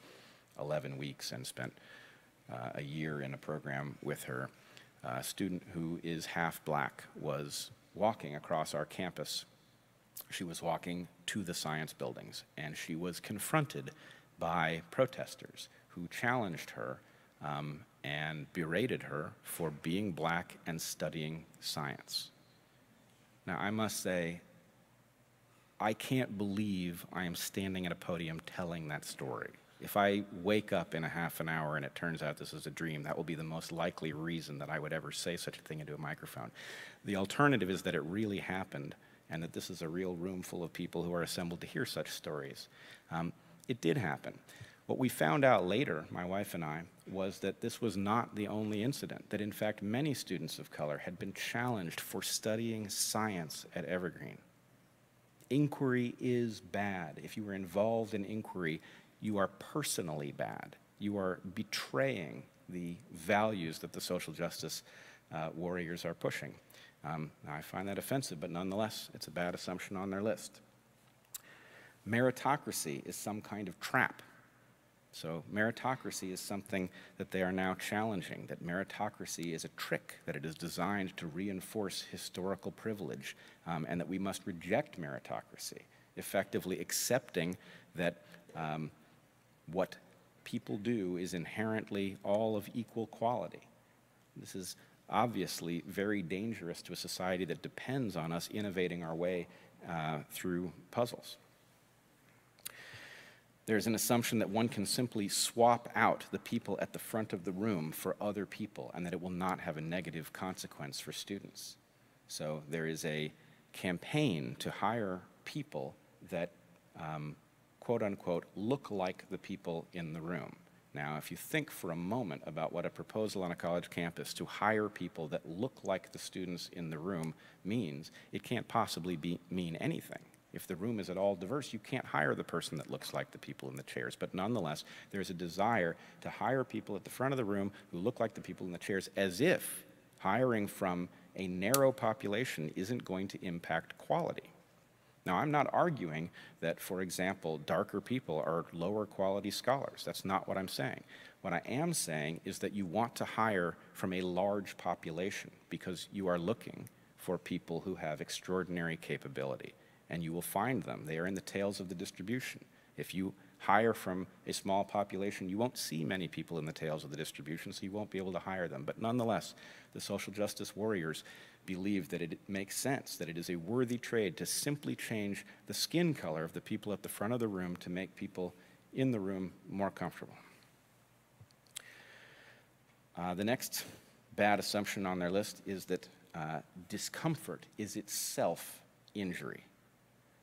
B: 11 weeks and spent uh, a year in a program with her. A student who is half black was walking across our campus. She was walking to the science buildings, and she was confronted by protesters who challenged her um, and berated her for being black and studying science. Now, I must say, I can't believe I am standing at a podium telling that story. If I wake up in a half an hour and it turns out this is a dream, that will be the most likely reason that I would ever say such a thing into a microphone. The alternative is that it really happened and that this is a real room full of people who are assembled to hear such stories. Um, it did happen. What we found out later, my wife and I, was that this was not the only incident, that in fact many students of color had been challenged for studying science at Evergreen. Inquiry is bad. If you are involved in inquiry, you are personally bad. You are betraying the values that the social justice uh, warriors are pushing. Um, I find that offensive, but nonetheless, it's a bad assumption on their list. Meritocracy is some kind of trap. So, meritocracy is something that they are now challenging, that meritocracy is a trick, that it is designed to reinforce historical privilege, um, and that we must reject meritocracy, effectively accepting that um, what people do is inherently all of equal quality. This is obviously very dangerous to a society that depends on us innovating our way uh, through puzzles. There's an assumption that one can simply swap out the people at the front of the room for other people and that it will not have a negative consequence for students. So there is a campaign to hire people that um, quote unquote look like the people in the room. Now, if you think for a moment about what a proposal on a college campus to hire people that look like the students in the room means, it can't possibly be, mean anything. If the room is at all diverse, you can't hire the person that looks like the people in the chairs. But nonetheless, there's a desire to hire people at the front of the room who look like the people in the chairs as if hiring from a narrow population isn't going to impact quality. Now, I'm not arguing that, for example, darker people are lower quality scholars. That's not what I'm saying. What I am saying is that you want to hire from a large population because you are looking for people who have extraordinary capability, and you will find them. They are in the tails of the distribution. If you hire from a small population, you won't see many people in the tails of the distribution, so you won't be able to hire them. But nonetheless, the social justice warriors believe that it makes sense, that it is a worthy trade to simply change the skin color of the people at the front of the room to make people in the room more comfortable. Uh, the next bad assumption on their list is that uh, discomfort is itself injury.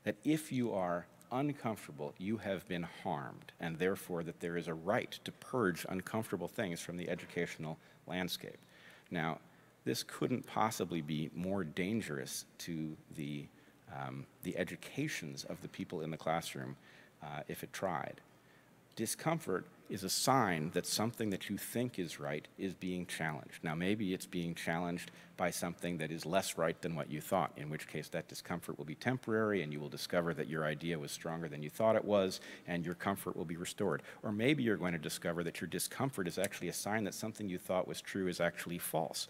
B: That if you are uncomfortable, you have been harmed, and therefore that there is a right to purge uncomfortable things from the educational landscape. Now, this couldn't possibly be more dangerous to the, um, the educations of the people in the classroom uh, if it tried. Discomfort is a sign that something that you think is right is being challenged. Now, maybe it's being challenged by something that is less right than what you thought, in which case that discomfort will be temporary and you will discover that your idea was stronger than you thought it was and your comfort will be restored. Or maybe you're going to discover that your discomfort is actually a sign that something you thought was true is actually false.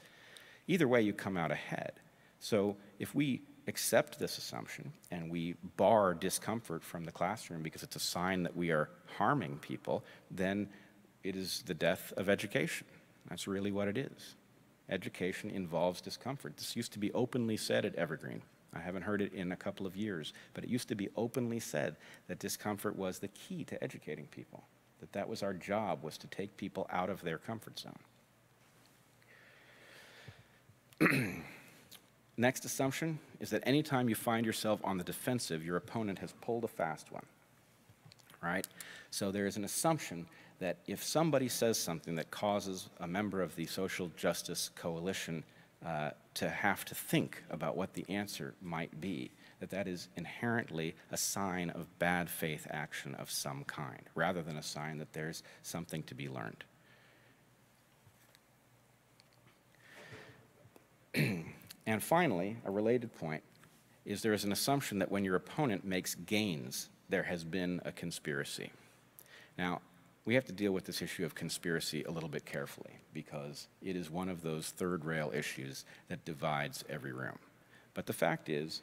B: Either way, you come out ahead. So if we accept this assumption and we bar discomfort from the classroom because it's a sign that we are harming people, then it is the death of education. That's really what it is. Education involves discomfort. This used to be openly said at Evergreen. I haven't heard it in a couple of years, but it used to be openly said that discomfort was the key to educating people, that that was our job, was to take people out of their comfort zone. Next assumption is that anytime you find yourself on the defensive, your opponent has pulled a fast one. Right? So there is an assumption that if somebody says something that causes a member of the social justice coalition uh, to have to think about what the answer might be, that that is inherently a sign of bad faith action of some kind, rather than a sign that there's something to be learned. and finally, a related point is there is an assumption that when your opponent makes gains, there has been a conspiracy. Now, we have to deal with this issue of conspiracy a little bit carefully because it is one of those third rail issues that divides every room. But the fact is,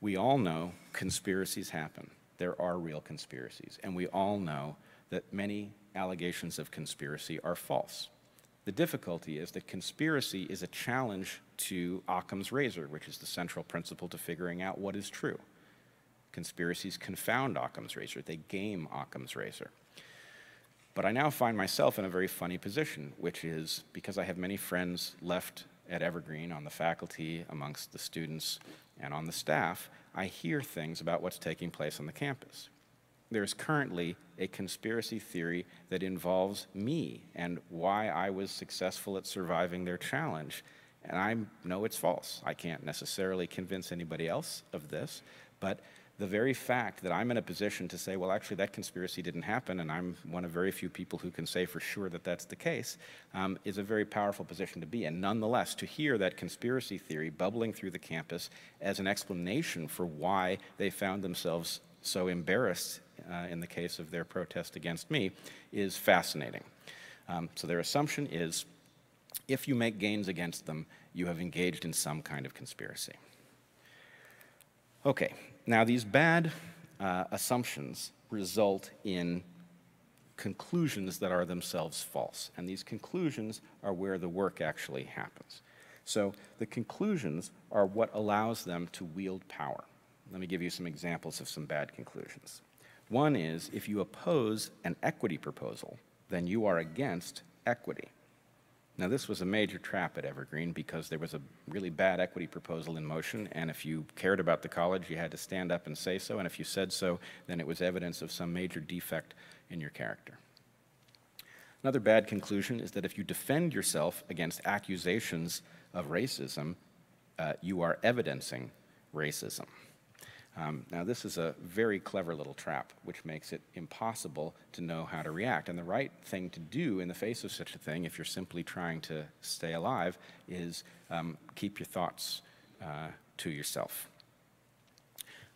B: we all know conspiracies happen. There are real conspiracies. And we all know that many allegations of conspiracy are false. The difficulty is that conspiracy is a challenge to Occam's razor, which is the central principle to figuring out what is true. conspiracies confound Occam's razor, they game Occam's razor. But I now find myself in a very funny position, which is because I have many friends left at Evergreen on the faculty, amongst the students, and on the staff, I hear things about what's taking place on the campus. There is currently a conspiracy theory that involves me and why I was successful at surviving their challenge. And I know it's false. I can't necessarily convince anybody else of this, but the very fact that I'm in a position to say, well, actually, that conspiracy didn't happen, and I'm one of very few people who can say for sure that that's the case, um, is a very powerful position to be in. Nonetheless, to hear that conspiracy theory bubbling through the campus as an explanation for why they found themselves so embarrassed uh, in the case of their protest against me is fascinating. Um, so their assumption is if you make gains against them, you have engaged in some kind of conspiracy. Okay, now these bad uh, assumptions result in conclusions that are themselves false, and these conclusions are where the work actually happens. So the conclusions are what allows them to wield power. Let me give you some examples of some bad conclusions. One is if you oppose an equity proposal, then you are against equity. Now, this was a major trap at Evergreen because there was a really bad equity proposal in motion, and if you cared about the college, you had to stand up and say so, and if you said so, then it was evidence of some major defect in your character. Another bad conclusion is that if you defend yourself against accusations of racism, uh, you are evidencing racism. Um, now, this is a very clever little trap, which makes it impossible to know how to react. And the right thing to do in the face of such a thing, if you're simply trying to stay alive, is um, keep your thoughts uh, to yourself.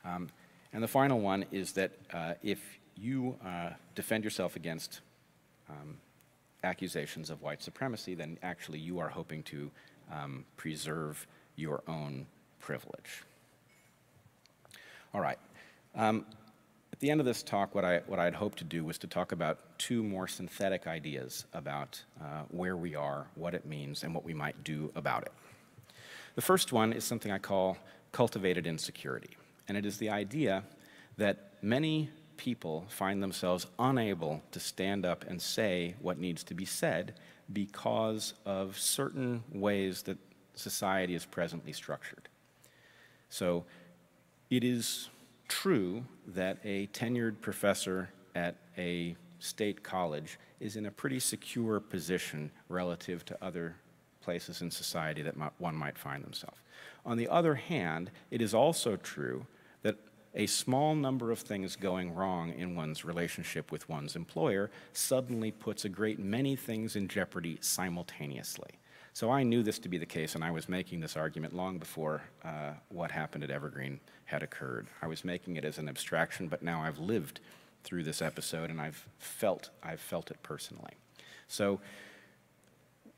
B: Um, and the final one is that uh, if you uh, defend yourself against um, accusations of white supremacy, then actually you are hoping to um, preserve your own privilege. All right. Um, at the end of this talk, what I, what I'd hoped to do was to talk about two more synthetic ideas about uh, where we are, what it means, and what we might do about it. The first one is something I call cultivated insecurity, and it is the idea that many people find themselves unable to stand up and say what needs to be said because of certain ways that society is presently structured. So it is true that a tenured professor at a state college is in a pretty secure position relative to other places in society that one might find themselves. On the other hand, it is also true that a small number of things going wrong in one's relationship with one's employer suddenly puts a great many things in jeopardy simultaneously. So I knew this to be the case, and I was making this argument long before uh, what happened at Evergreen had occurred. I was making it as an abstraction, but now I've lived through this episode and I've felt, I've felt it personally. So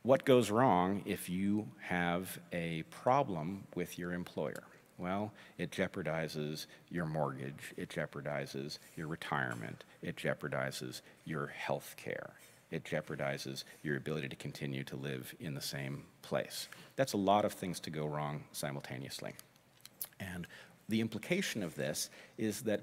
B: what goes wrong if you have a problem with your employer? Well, it jeopardizes your mortgage, it jeopardizes your retirement, it jeopardizes your health care, it jeopardizes your ability to continue to live in the same place. That's a lot of things to go wrong simultaneously. And the implication of this is that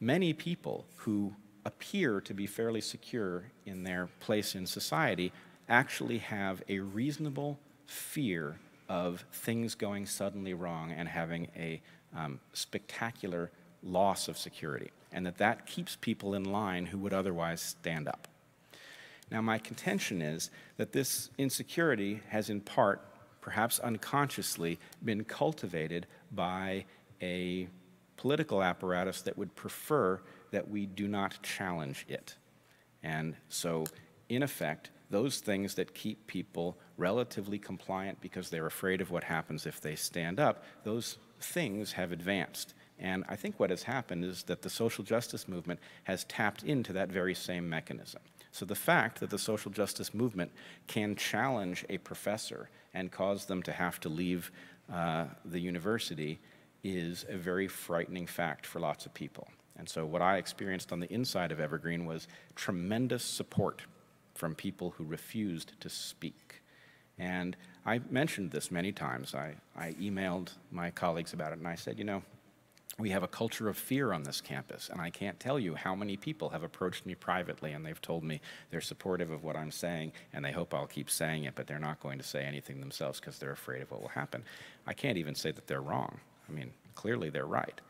B: many people who appear to be fairly secure in their place in society actually have a reasonable fear of things going suddenly wrong and having a um, spectacular loss of security, and that that keeps people in line who would otherwise stand up. Now, my contention is that this insecurity has, in part, perhaps unconsciously, been cultivated by a political apparatus that would prefer that we do not challenge it. And so, in effect, those things that keep people relatively compliant because they're afraid of what happens if they stand up, those things have advanced. And I think what has happened is that the social justice movement has tapped into that very same mechanism. So the fact that the social justice movement can challenge a professor and cause them to have to leave uh, the university is a very frightening fact for lots of people. And so what I experienced on the inside of Evergreen was tremendous support from people who refused to speak. And I mentioned this many times. I, I emailed my colleagues about it, and I said, you know, We have a culture of fear on this campus, and I can't tell you how many people have approached me privately and they've told me they're supportive of what I'm saying and they hope I'll keep saying it, but they're not going to say anything themselves because they're afraid of what will happen. I can't even say that they're wrong. I mean, clearly they're right.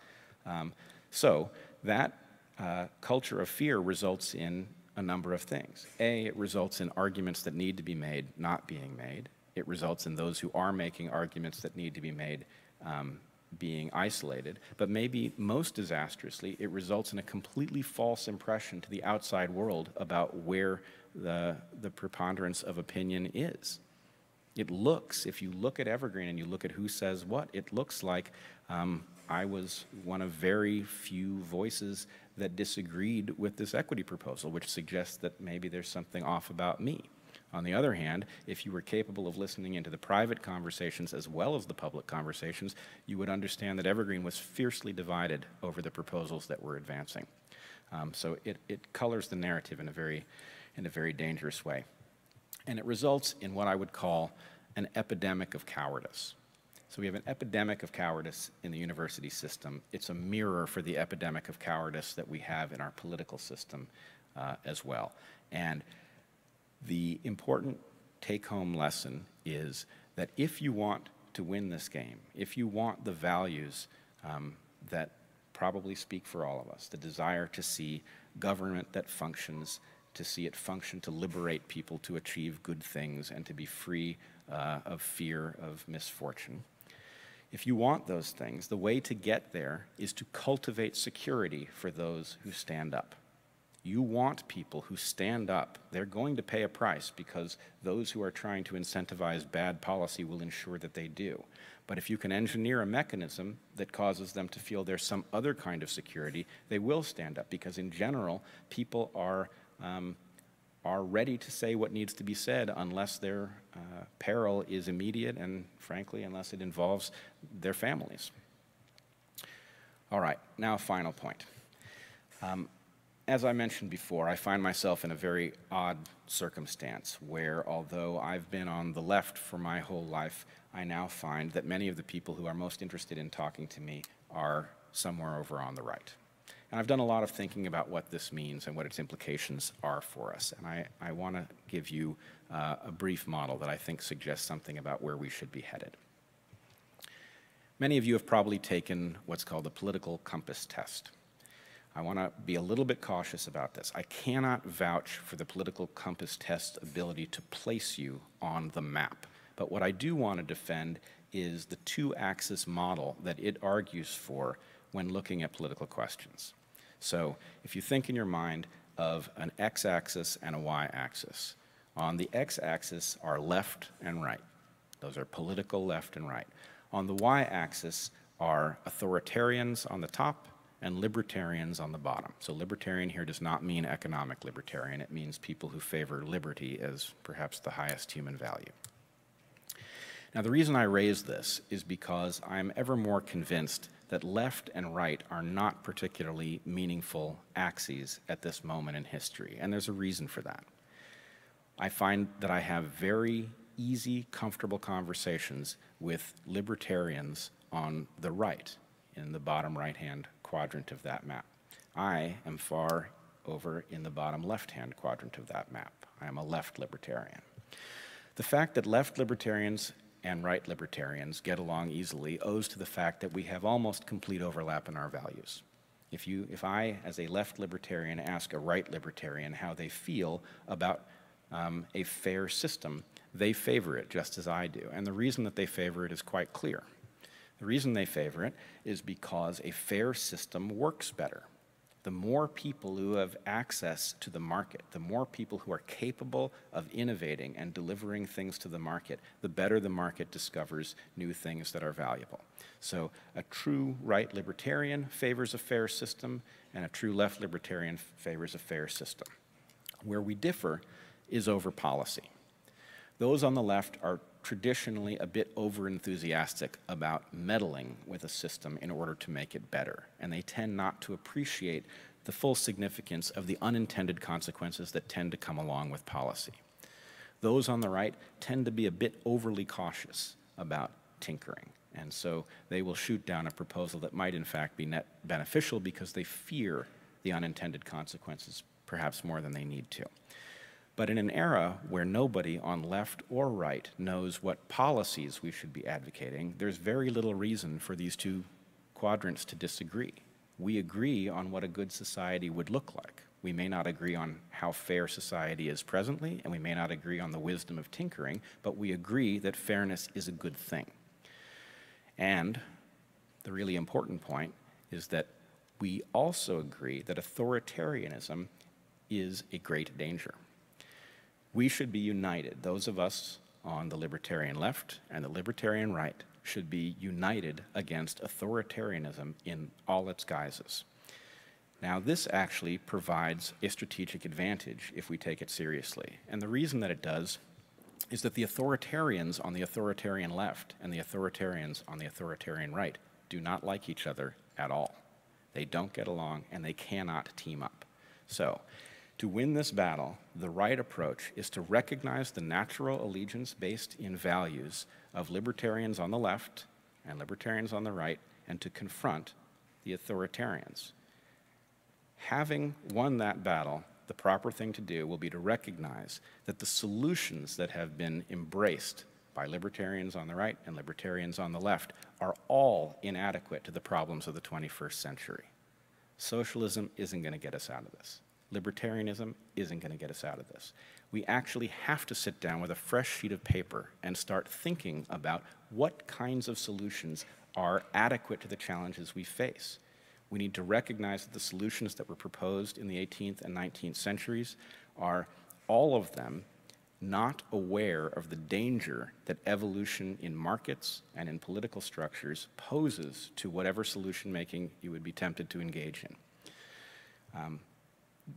B: Um, so that uh, culture of fear results in a number of things. A, it results in arguments that need to be made not being made. It results in those who are making arguments that need to be made um, being isolated. But maybe most disastrously, it results in a completely false impression to the outside world about where the, the preponderance of opinion is. It looks, if you look at Evergreen and you look at who says what, it looks like um, I was one of very few voices that disagreed with this equity proposal, which suggests that maybe there's something off about me. On the other hand, if you were capable of listening into the private conversations as well as the public conversations, you would understand that Evergreen was fiercely divided over the proposals that we're advancing. Um, so it, it colors the narrative in a, very, in a very dangerous way. And it results in what I would call an epidemic of cowardice. So we have an epidemic of cowardice in the university system. It's a mirror for the epidemic of cowardice that we have in our political system uh, as well. And the important take-home lesson is that if you want to win this game, if you want the values um, that probably speak for all of us, the desire to see government that functions, to see it function to liberate people to achieve good things and to be free uh, of fear of misfortune, if you want those things, the way to get there is to cultivate security for those who stand up. You want people who stand up. They're going to pay a price because those who are trying to incentivize bad policy will ensure that they do. But if you can engineer a mechanism that causes them to feel there's some other kind of security, they will stand up because, in general, people are um, are ready to say what needs to be said unless their uh, peril is immediate and, frankly, unless it involves their families. All right, now final point. Um, as I mentioned before, I find myself in a very odd circumstance where, although I've been on the left for my whole life, I now find that many of the people who are most interested in talking to me are somewhere over on the right. And I've done a lot of thinking about what this means and what its implications are for us. And I, I want to give you uh, a brief model that I think suggests something about where we should be headed. Many of you have probably taken what's called the political compass test. I want to be a little bit cautious about this. I cannot vouch for the political compass test's ability to place you on the map. But what I do want to defend is the two axis model that it argues for when looking at political questions. So if you think in your mind of an x-axis and a y-axis, on the x-axis are left and right. Those are political left and right. On the y-axis are authoritarians on the top and libertarians on the bottom. So libertarian here does not mean economic libertarian. It means people who favor liberty as perhaps the highest human value. Now, the reason I raise this is because I'm ever more convinced that left and right are not particularly meaningful axes at this moment in history, and there's a reason for that. I find that I have very easy, comfortable conversations with libertarians on the right, in the bottom right-hand quadrant of that map. I am far over in the bottom left-hand quadrant of that map. I am a left libertarian. The fact that left libertarians and right libertarians get along easily owes to the fact that we have almost complete overlap in our values. If, you, if I, as a left libertarian, ask a right libertarian how they feel about um, a fair system, they favor it just as I do. And the reason that they favor it is quite clear. The reason they favor it is because a fair system works better the more people who have access to the market, the more people who are capable of innovating and delivering things to the market, the better the market discovers new things that are valuable. So a true right libertarian favors a fair system, and a true left libertarian favors a fair system. Where we differ is over policy. Those on the left are traditionally a bit over-enthusiastic about meddling with a system in order to make it better, and they tend not to appreciate the full significance of the unintended consequences that tend to come along with policy. Those on the right tend to be a bit overly cautious about tinkering And so they will shoot down a proposal that might, in fact, be net beneficial because they fear the unintended consequences perhaps more than they need to. But in an era where nobody on left or right knows what policies we should be advocating, there's very little reason for these two quadrants to disagree. We agree on what a good society would look like. We may not agree on how fair society is presently, and we may not agree on the wisdom of tinkering, but we agree that fairness is a good thing. And the really important point is that we also agree that authoritarianism is a great danger. We should be united. Those of us on the libertarian left and the libertarian right should be united against authoritarianism in all its guises. Now, this actually provides a strategic advantage if we take it seriously. And the reason that it does is that the authoritarians on the authoritarian left and the authoritarians on the authoritarian right do not like each other at all. They don't get along and they cannot team up. So, to win this battle, the right approach is to recognize the natural allegiance based in values of libertarians on the left and libertarians on the right, and to confront the authoritarians. Having won that battle, the proper thing to do will be to recognize that the solutions that have been embraced by libertarians on the right and libertarians on the left are all inadequate to the problems of the 21st century. Socialism isn't going to get us out of this libertarianism isn't going to get us out of this. We actually have to sit down with a fresh sheet of paper and start thinking about what kinds of solutions are adequate to the challenges we face. We need to recognize that the solutions that were proposed in the 18th and 19th centuries are all of them not aware of the danger that evolution in markets and in political structures poses to whatever solution making you would be tempted to engage in. Um,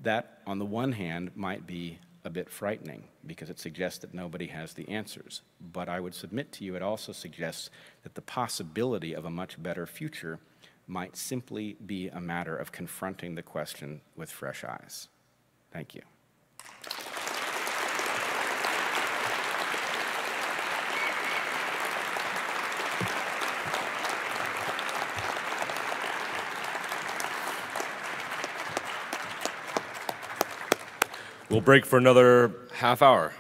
B: that, on the one hand, might be a bit frightening because it suggests that nobody has the answers. But I would submit to you it also suggests that the possibility of a much better future might simply be a matter of confronting the question with fresh eyes. Thank you.
A: We'll break for another half hour.